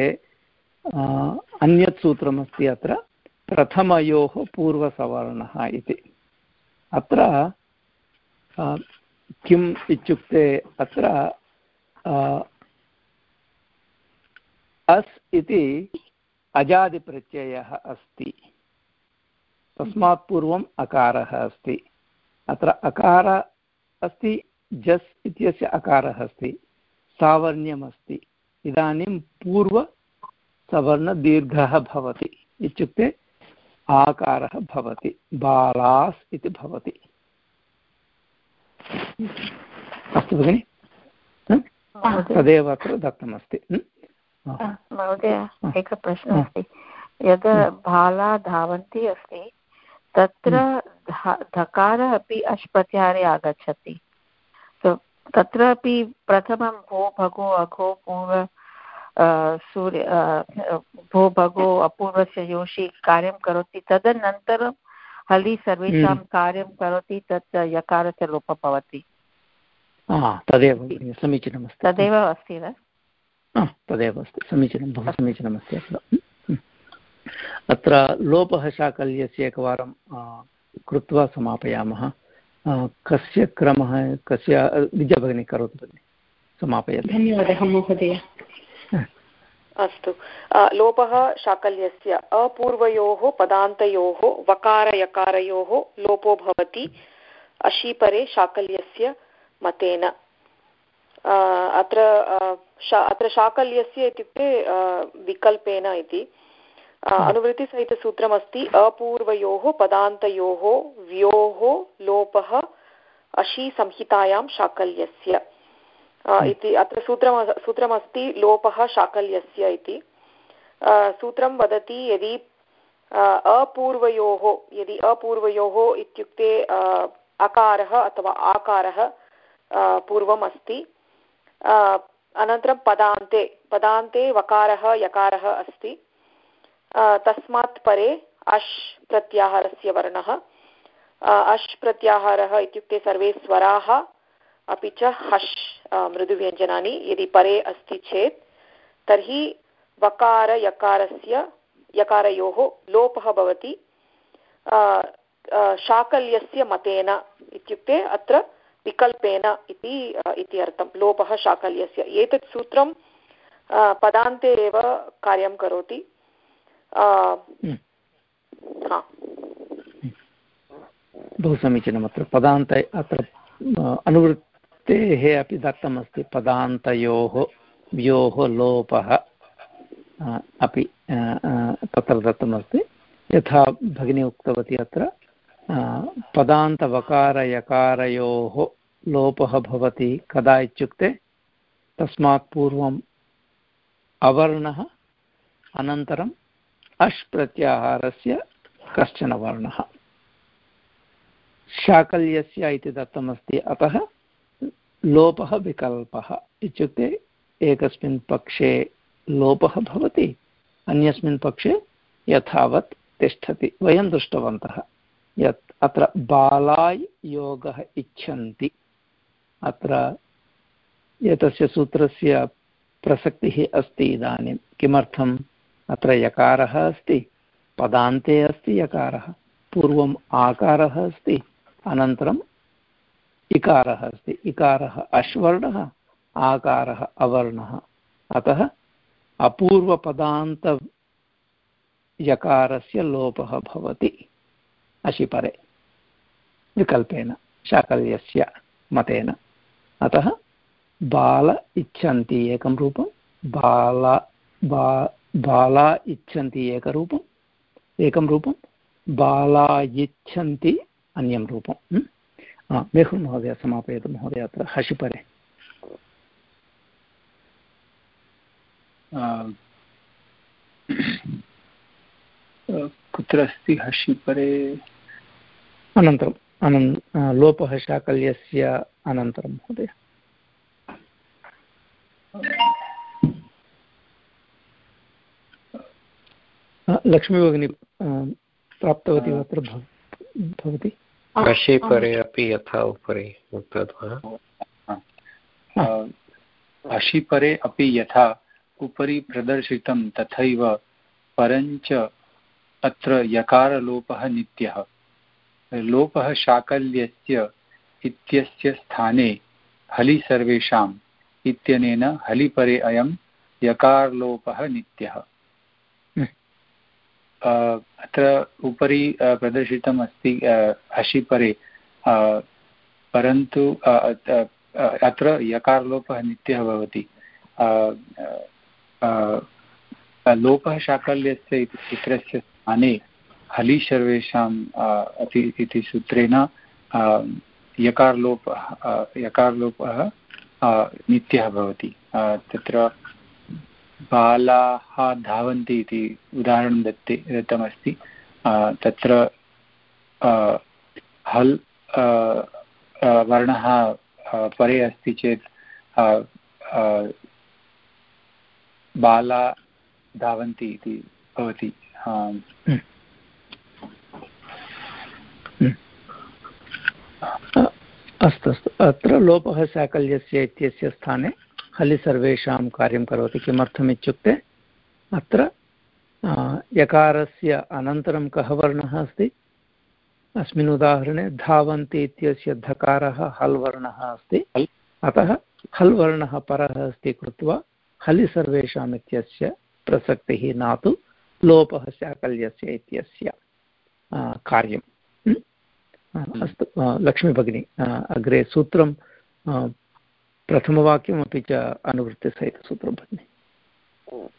अन्यत् सूत्रमस्ति अत्र, प्रथमयोः पूर्वसवर्णः इति। अत्र किम् इत्युक्ते अत्र अस् इति अजादिप्रत्ययः अस्ति। तस्मात् पूर्वम् अकारः अस्ति। अत्र अकार अस्ति जस् इत्यस्य अकारः अस्ति सावर्ण्यमस्ति। इदानीं पूर्वसवर्णदीर्घः भवति इत्युक्ते आकारः भवति बालास् इति भवति। अस्तु भगिनि। तदेव अत्र दत्तमस्ति। महोदय एकः प्रश्नः अस्ति यद् बाला धावन्ती अस्ति तत्र धकारः अपि अश् प्रत्याहारे आगच्छति तत्रापि प्रथमं भो भगो अघो पूर्व सूर्य भो भगो अपूर्वस्य योषि कार्यं करोति। तदनन्तरं हलि सर्वेषां हम्म। कार्यं करोति तत् यकारस्य लोपः भवति। तदेव समीचीनमस्ति। तदेव अस्ति वा? तदेव अस्ति समीचीनं बहु समीचीनमस्ति अत्र लोपः शाकल्यस्य एकवारं कृत्वा समापयामः। कस्य क्रमः कस्य विद्याभगिनी करोतु भगिनि समापयतु। धन्यवादः महोदय। अस्तु। लोपः शाकल्यस्य अपूर्वयोः पदान्तयोः वकारयकारयोः लोपो भवति अशीपरे शाकल्यस्य मतेन। अत्र अत्र शाकल्यस्य इत्युक्ते विकल्पेन इति। अनुवृत्तिसहितसूत्रमस्ति अपूर्वयोः पदान्तयोः व्योः लोपः अशीसंहितायां शाकल्यस्य। इति अत्र सूत्रम सूत्रमस्ति लोपः शाकल्यस्य इति। सूत्रं वदति यदि अपूर्वयोः यदि अपूर्वयोः इत्युक्ते अकारः अथवा आकारः पूर्वम् अस्ति अनन्तरं पदान्ते पदान्ते वकारः यकारः अस्ति। तस्मात् परे अश् प्रत्याहारस्य वर्णः। अश् प्रत्याहारः इत्युक्ते सर्वे स्वराः, अपि च हश् मृदुव्यञ्जनानि, यदि परे अस्ति चेत्, तर्हि वकारयकारस्य यकारयोः लोपः भवति। शाकल्यस्य मतेन इत्युक्ते अत्र विकल्पेन इति इति अर्थं, लोपः शाकल्यस्य। एतत् सूत्रं पदान्ते एव कार्यं करोति। बहु समीचीनम् अत्र पदान्त अत्र अनुवृत्तेः अपि दत्तमस्ति. पदान्तयोः व्योः लोपः अपि तत्र दत्तमस्ति. यथा भगिनी उक्तवती अत्र पदान्तवकारयकारयोः लोपः भवति कदा इत्युक्ते? तस्मात् पूर्वम् अवर्णः अनन्तरम् अश् प्रत्याहारस्य कश्चन वर्णः। शाकल्यस्य इति दत्तमस्ति। अतः लोपः विकल्पः इत्युक्ते एकस्मिन् पक्षे लोपः भवति, अन्यस्मिन् पक्षे यथावत् तिष्ठति। वयं दृष्टवन्तः यत् अत्र बालाय योगः इच्छन्ति। अत्र एतस्य सूत्रस्य प्रसक्तिः अस्ति इदानीं। किमर्थम्? अत्र यकारः अस्ति, पदान्ते अस्ति यकारः, पूर्वम् आकारः अस्ति, अनन्तरम् इकारः अस्ति। इकारः अश्वर्णः, आकारः अवर्णः। अतः अपूर्वपदान्तयकारस्य लोपः भवति। अशिपरे विकल्पेन, शाकल्यस्य मतेन। अतः बाल इच्छन्ति एकं रूपं, बाला, बा बाला इच्छन्ति एकरूपम् एकं रूपं बाला इच्छन्ति अन्यं रूपं मेहुल् महोदय समापयतु महोदय अत्र हशिपरे। कुत्र अस्ति हशिपरे? अनन्तरम् अनन् लोपः शाकल्यस्य अनन्तरं महोदय। लक्ष्मीभगिनी प्राप्तवती वा अत्र भवति? परे अपि यथा उपरि उक्तवान् अशिपरे अपि यथा उपरि प्रदर्शितं तथैव परञ्च अत्र यकारलोपः नित्यः। लोपः शाकल्यस्य इत्यस्य स्थाने हलि सर्वेषाम् इत्यनेन हलिपरे अयं यकारलोपः नित्यः। अत्र उपरि प्रदर्शितम् अस्ति हशिपरे परन्तु अत्र यकारलोपः नित्यः भवति। लोपः शाकल्यस्य इति सूत्रस्य स्थाने हलि सर्वेषाम् इति सूत्रेण यकारलोपः यकारलोपः नित्यः भवति। तत्र बालाः धावन्ति इति उदाहरणं दत्ते दत्तमस्ति। तत्र हल् वर्णः परे अस्ति चेत् बाला धावन्ति इति भवति। अस्तु अस्तु। अत्र लोपः साकल्यस्य इत्यस्य स्थाने हलि सर्वेषां कार्यं करोति किमर्थम् इत्युक्ते अत्र यकारस्य अनन्तरं कः वर्णः अस्ति? अस्मिन् उदाहरणे धावन्ति इत्यस्य धकारः हल् वर्णः अस्ति। अतः हल् वर्णः परः अस्ति कृत्वा हलि सर्वेषाम् इत्यस्य प्रसक्तिः न तु लोपः शाकल्यस्य इत्यस्य कार्यम्। अस्तु लक्ष्मीभगिनी अग्रे सूत्रं प्रथमवाक्यमपि च अनुवृत्तिसहितसूत्रं भगिनि।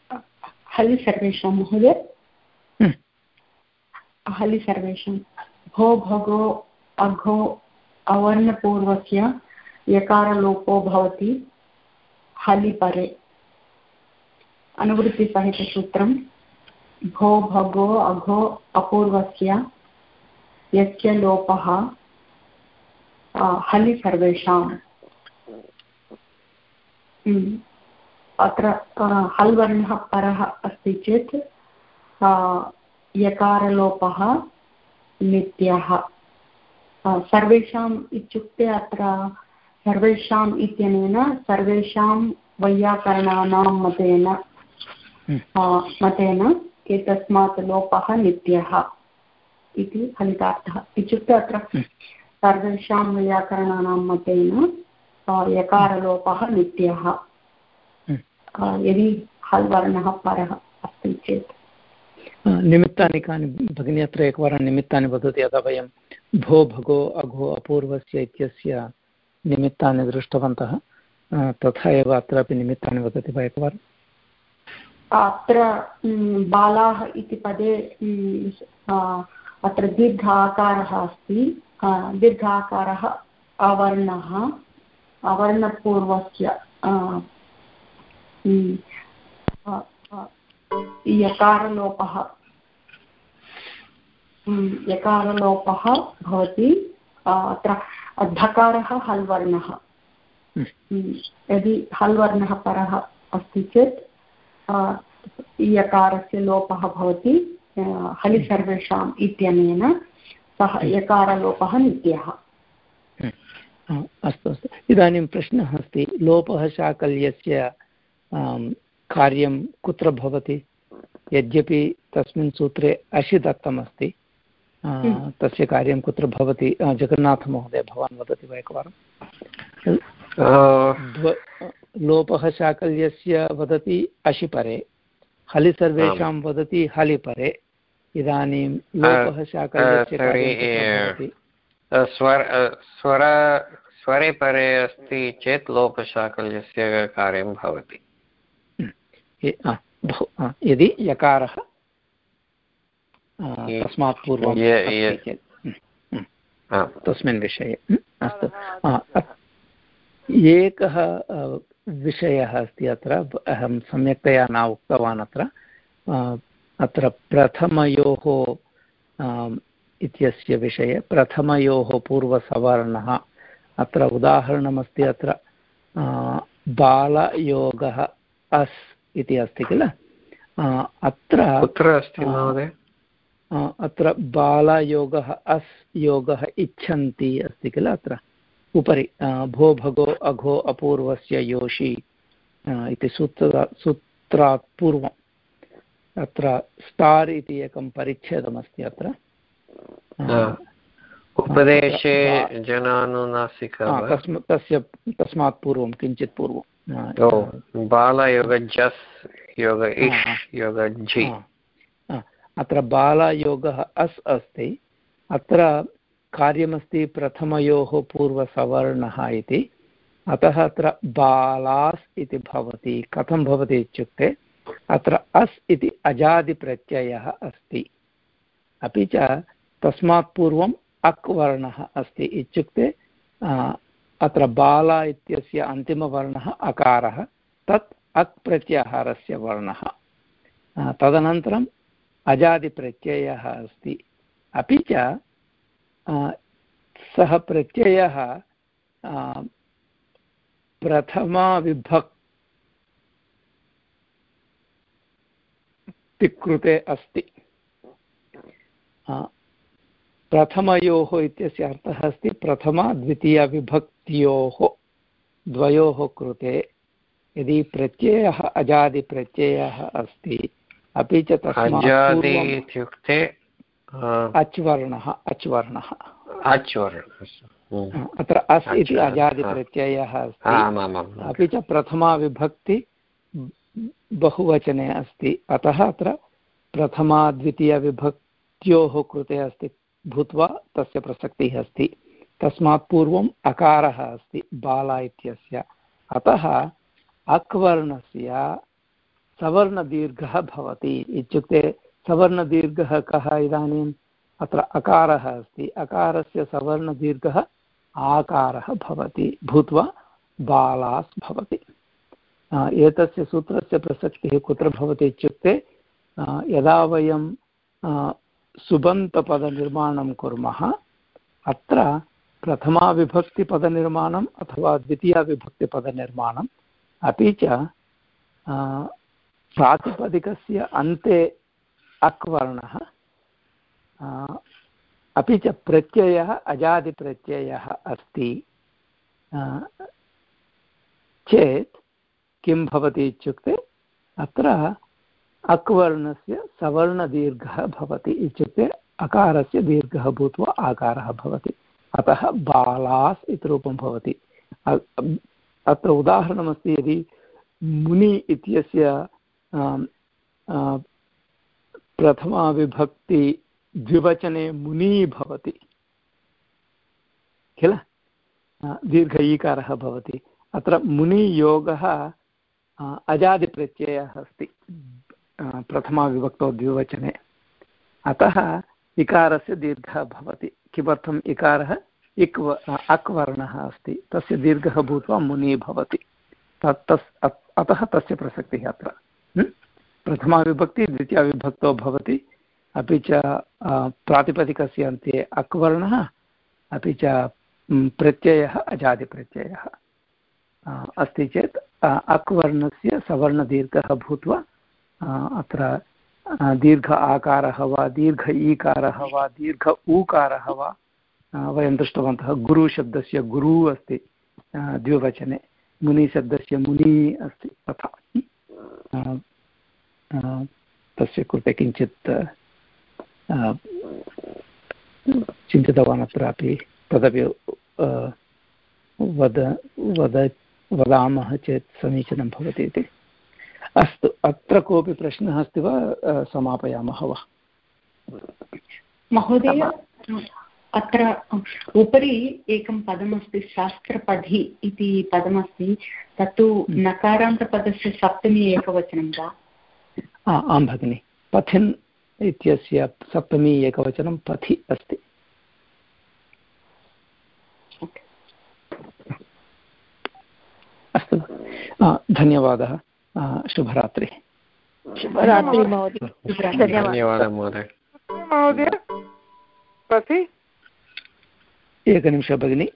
हलि सर्वेषां महोदय। हलि सर्वेषां। भो भगो अघो अवर्णपूर्वस्य यकारलोपो भवति। हलिपरे अनुवृत्तिसहितसूत्रं। भो भगो अघो अपूर्वस्य यस्य लोपः हलि सर्वेषाम्। अत्र हल् वर्णः परः अस्ति चेत् यकारलोपः नित्यः। सर्वेषाम् इत्युक्ते अत्र सर्वेषाम् इत्यनेन सर्वेषां वैयाकरणानां मतेन मतेन एतस्मात् लोपः नित्यः इति फलितार्थः। इत्युक्ते अत्र सर्वेषां वैयाकरणानां मतेन यकारलोपः नित्यः। यदि हल् वर्णः परः अस्ति चेत्। निमित्तानि कानि भगिनी अत्र एकवारं निमित्तानि वदति यदा वयं भो भगो अघो अपूर्वस्य इत्यस्य निमित्तानि दृष्टवन्तः। तथा एव अत्रापि निमित्तानि वदति वा एकवारम् अत्र बालाः इति पदे अत्र दीर्घ आकारः अस्ति। दीर्घ आकारः अवर्णः। अवर्णपूर्वस्य यकारलोपः। यकारलोपः भवति अत्र धकारः हल्वर्णः। यदि हल्वर्णः परः अस्ति चेत् यकारस्य लोपः भवति हलि सर्वेषाम् इत्यनेन सः यकारलोपः नित्यः। अस्तु अस्तु। इदानीं प्रश्नः अस्ति लोपः शाकल्यस्य कार्यं कुत्र भवति? यद्यपि तस्मिन् सूत्रे अशि दत्तमस्ति हम्म। तस्य कार्यं कुत्र भवति? जगन्नाथमहोदय भवान् वदति वा एकवारं? लोपः शाकल्यस्य वदति अशिपरे हलि सर्वेषां वदति हलिपरे इदानीं लोपः शाकल्यस्य स्वर स्वर स्वरे परे अस्ति चेत् लोपशाकल्यस्य कार्यं भवति। यदि यकारः तस्मात् पूर्वं तस्मिन् विषये अस्तु। एकः विषयः अस्ति अत्र अहं सम्यक्तया न उक्तवान् अत्र। अत्र प्रथमयोः इत्यस्य विषये प्रथमयोः पूर्वसवर्णः। अत्र उदाहरणमस्ति अत्र बालयोगः अस् इति अस्ति किल? अत्र कुत्र अस्ति महोदय? अत्र बालयोगः अस् योगः इच्छन्ति अस्ति किल अत्र? उपरि भो भगो अघो अपूर्वस्य योषि इति सूत्र सूत्रात् पूर्वम्। अत्र स्टार् इति एकं परिच्छेदमस्ति अत्र। उपदेशे जनानुनासिक तस्य तस्मात् पूर्वं किञ्चित् पूर्वं। बालयोगजस् योग इष् योग झि अत्र बालयोगः अस् अस्ति। अत्र कार्यमस्ति प्रथमयोः पूर्वसवर्णः इति। अतः अत्र बालास् इति भवति। कथं भवति इत्युक्ते अत्र अस् इति अजादिप्रत्ययः अस्ति। अपि च तस्मात् पूर्वम् अक् वर्णः अस्ति इत्युक्ते अत्र बाला इत्यस्य अन्तिमवर्णः अकारः, तत् अक् प्रत्याहारस्य वर्णः। तदनन्तरम् अजादिप्रत्ययः अस्ति। अपि च सः प्रत्ययः प्रथमाविभक्तिकृते अस्ति। प्रथमयोः इत्यस्य अर्थः अस्ति प्रथमा द्वितीयविभक्त्योः द्वयोः कृते। यदि प्रत्ययः अजादिप्रत्ययः अस्ति अपि च तस्मात् इत्युक्ते अच्वर्णः अच्वर्णः। अत्र अस् इति अजादिप्रत्ययः अस्ति। अपि च प्रथमाविभक्ति बहुवचने अस्ति। अतः अत्र प्रथमा द्वितीयविभक्त्योः कृते अस्ति। भूत्वा तस्य प्रसक्तिः अस्ति। तस्मात् पूर्वम् अकारः अस्ति, बाला इत्यस्य। अतः अक्वर्णस्य सवर्णदीर्घः भवति। इत्युक्ते सवर्णदीर्घः कः इदानीम्? अत्र अकारः अस्ति। अकारस्य सवर्णदीर्घः आकारः भवति। भूत्वा बालास् भवति। एतस्य सूत्रस्य प्रसक्तिः कुत्र भवति इत्युक्ते यदा वयं सुबन्तपदनिर्माणं कुर्मः। अत्र प्रथमाविभक्तिपदनिर्माणम् अथवा द्वितीयाविभक्तिपदनिर्माणम् अपि च प्रातिपदिकस्य अन्ते अक् वर्णः अपि च प्रत्ययः अजादिप्रत्ययः अस्ति। चेत् किं भवति इत्युक्ते, अत्र अक्वर्णस्य सवर्णदीर्घः भवति इत्युक्ते अकारस्य दीर्घः भूत्वा आकारः भवति। अतः बालास् इति रूपं भवति। अत्र उदाहरणमस्ति यदि मुनि इत्यस्य प्रथमाविभक्ति द्विवचने मुनी भवति। किल? दीर्घ ईकारः भवति। अत्र मुनियोगः अजादिप्रत्ययः अस्ति। प्रथमाविभक्तौ द्विवचने। अतः इकारस्य दीर्घः भवति। किमर्थम् इकारः? इक् अक् वर्णः अस्ति। तस्य दीर्घः भूत्वा मुनि भवति। तत्, तस्, अतः तस्य प्रसक्तिः अत्र। प्रथमाविभक्ति, द्वितीयाविभक्तौ भवति। अपि च प्रातिपदिकस्य अन्ते अक् वर्णः अपि च प्रत्ययः, अजादिप्रत्ययः। अस्ति चेत् अक् वर्णस्य सवर्णदीर्घः भूत्वा अत्र दीर्घ आकारः वा, दीर्घ ईकारः वा, दीर्घ ऊकारः वा वयं दृष्टवन्तः गुरुशब्दस्य गुरु अस्ति द्विवचने मुनिशब्दस्य मुनि अस्ति, तथा। तस्य कृते किञ्चित् चिन्तितवान् अत्रापि, तदपि वद वद, वदामः चेत् समीचीनं भवति इति। अस्तु अत्र कोऽपि प्रश्नः अस्ति वा? समापयामः वा? महोदय अत्र उपरि एकं पदमस्ति शास्त्रपधि इति पदमस्ति तत्तु हम्म। नकारान्तपदस्य सप्तमी एकवचनं वा? आं भगिनि पथिन् इत्यस्य सप्तमी एकवचनं पथि अस्ति। अस्तु। धन्यवादः। शुभरात्रिः। शुभरात्रि महोदय। धन्यवादः। महोदय। महोदय एकनिमिष भगिनि।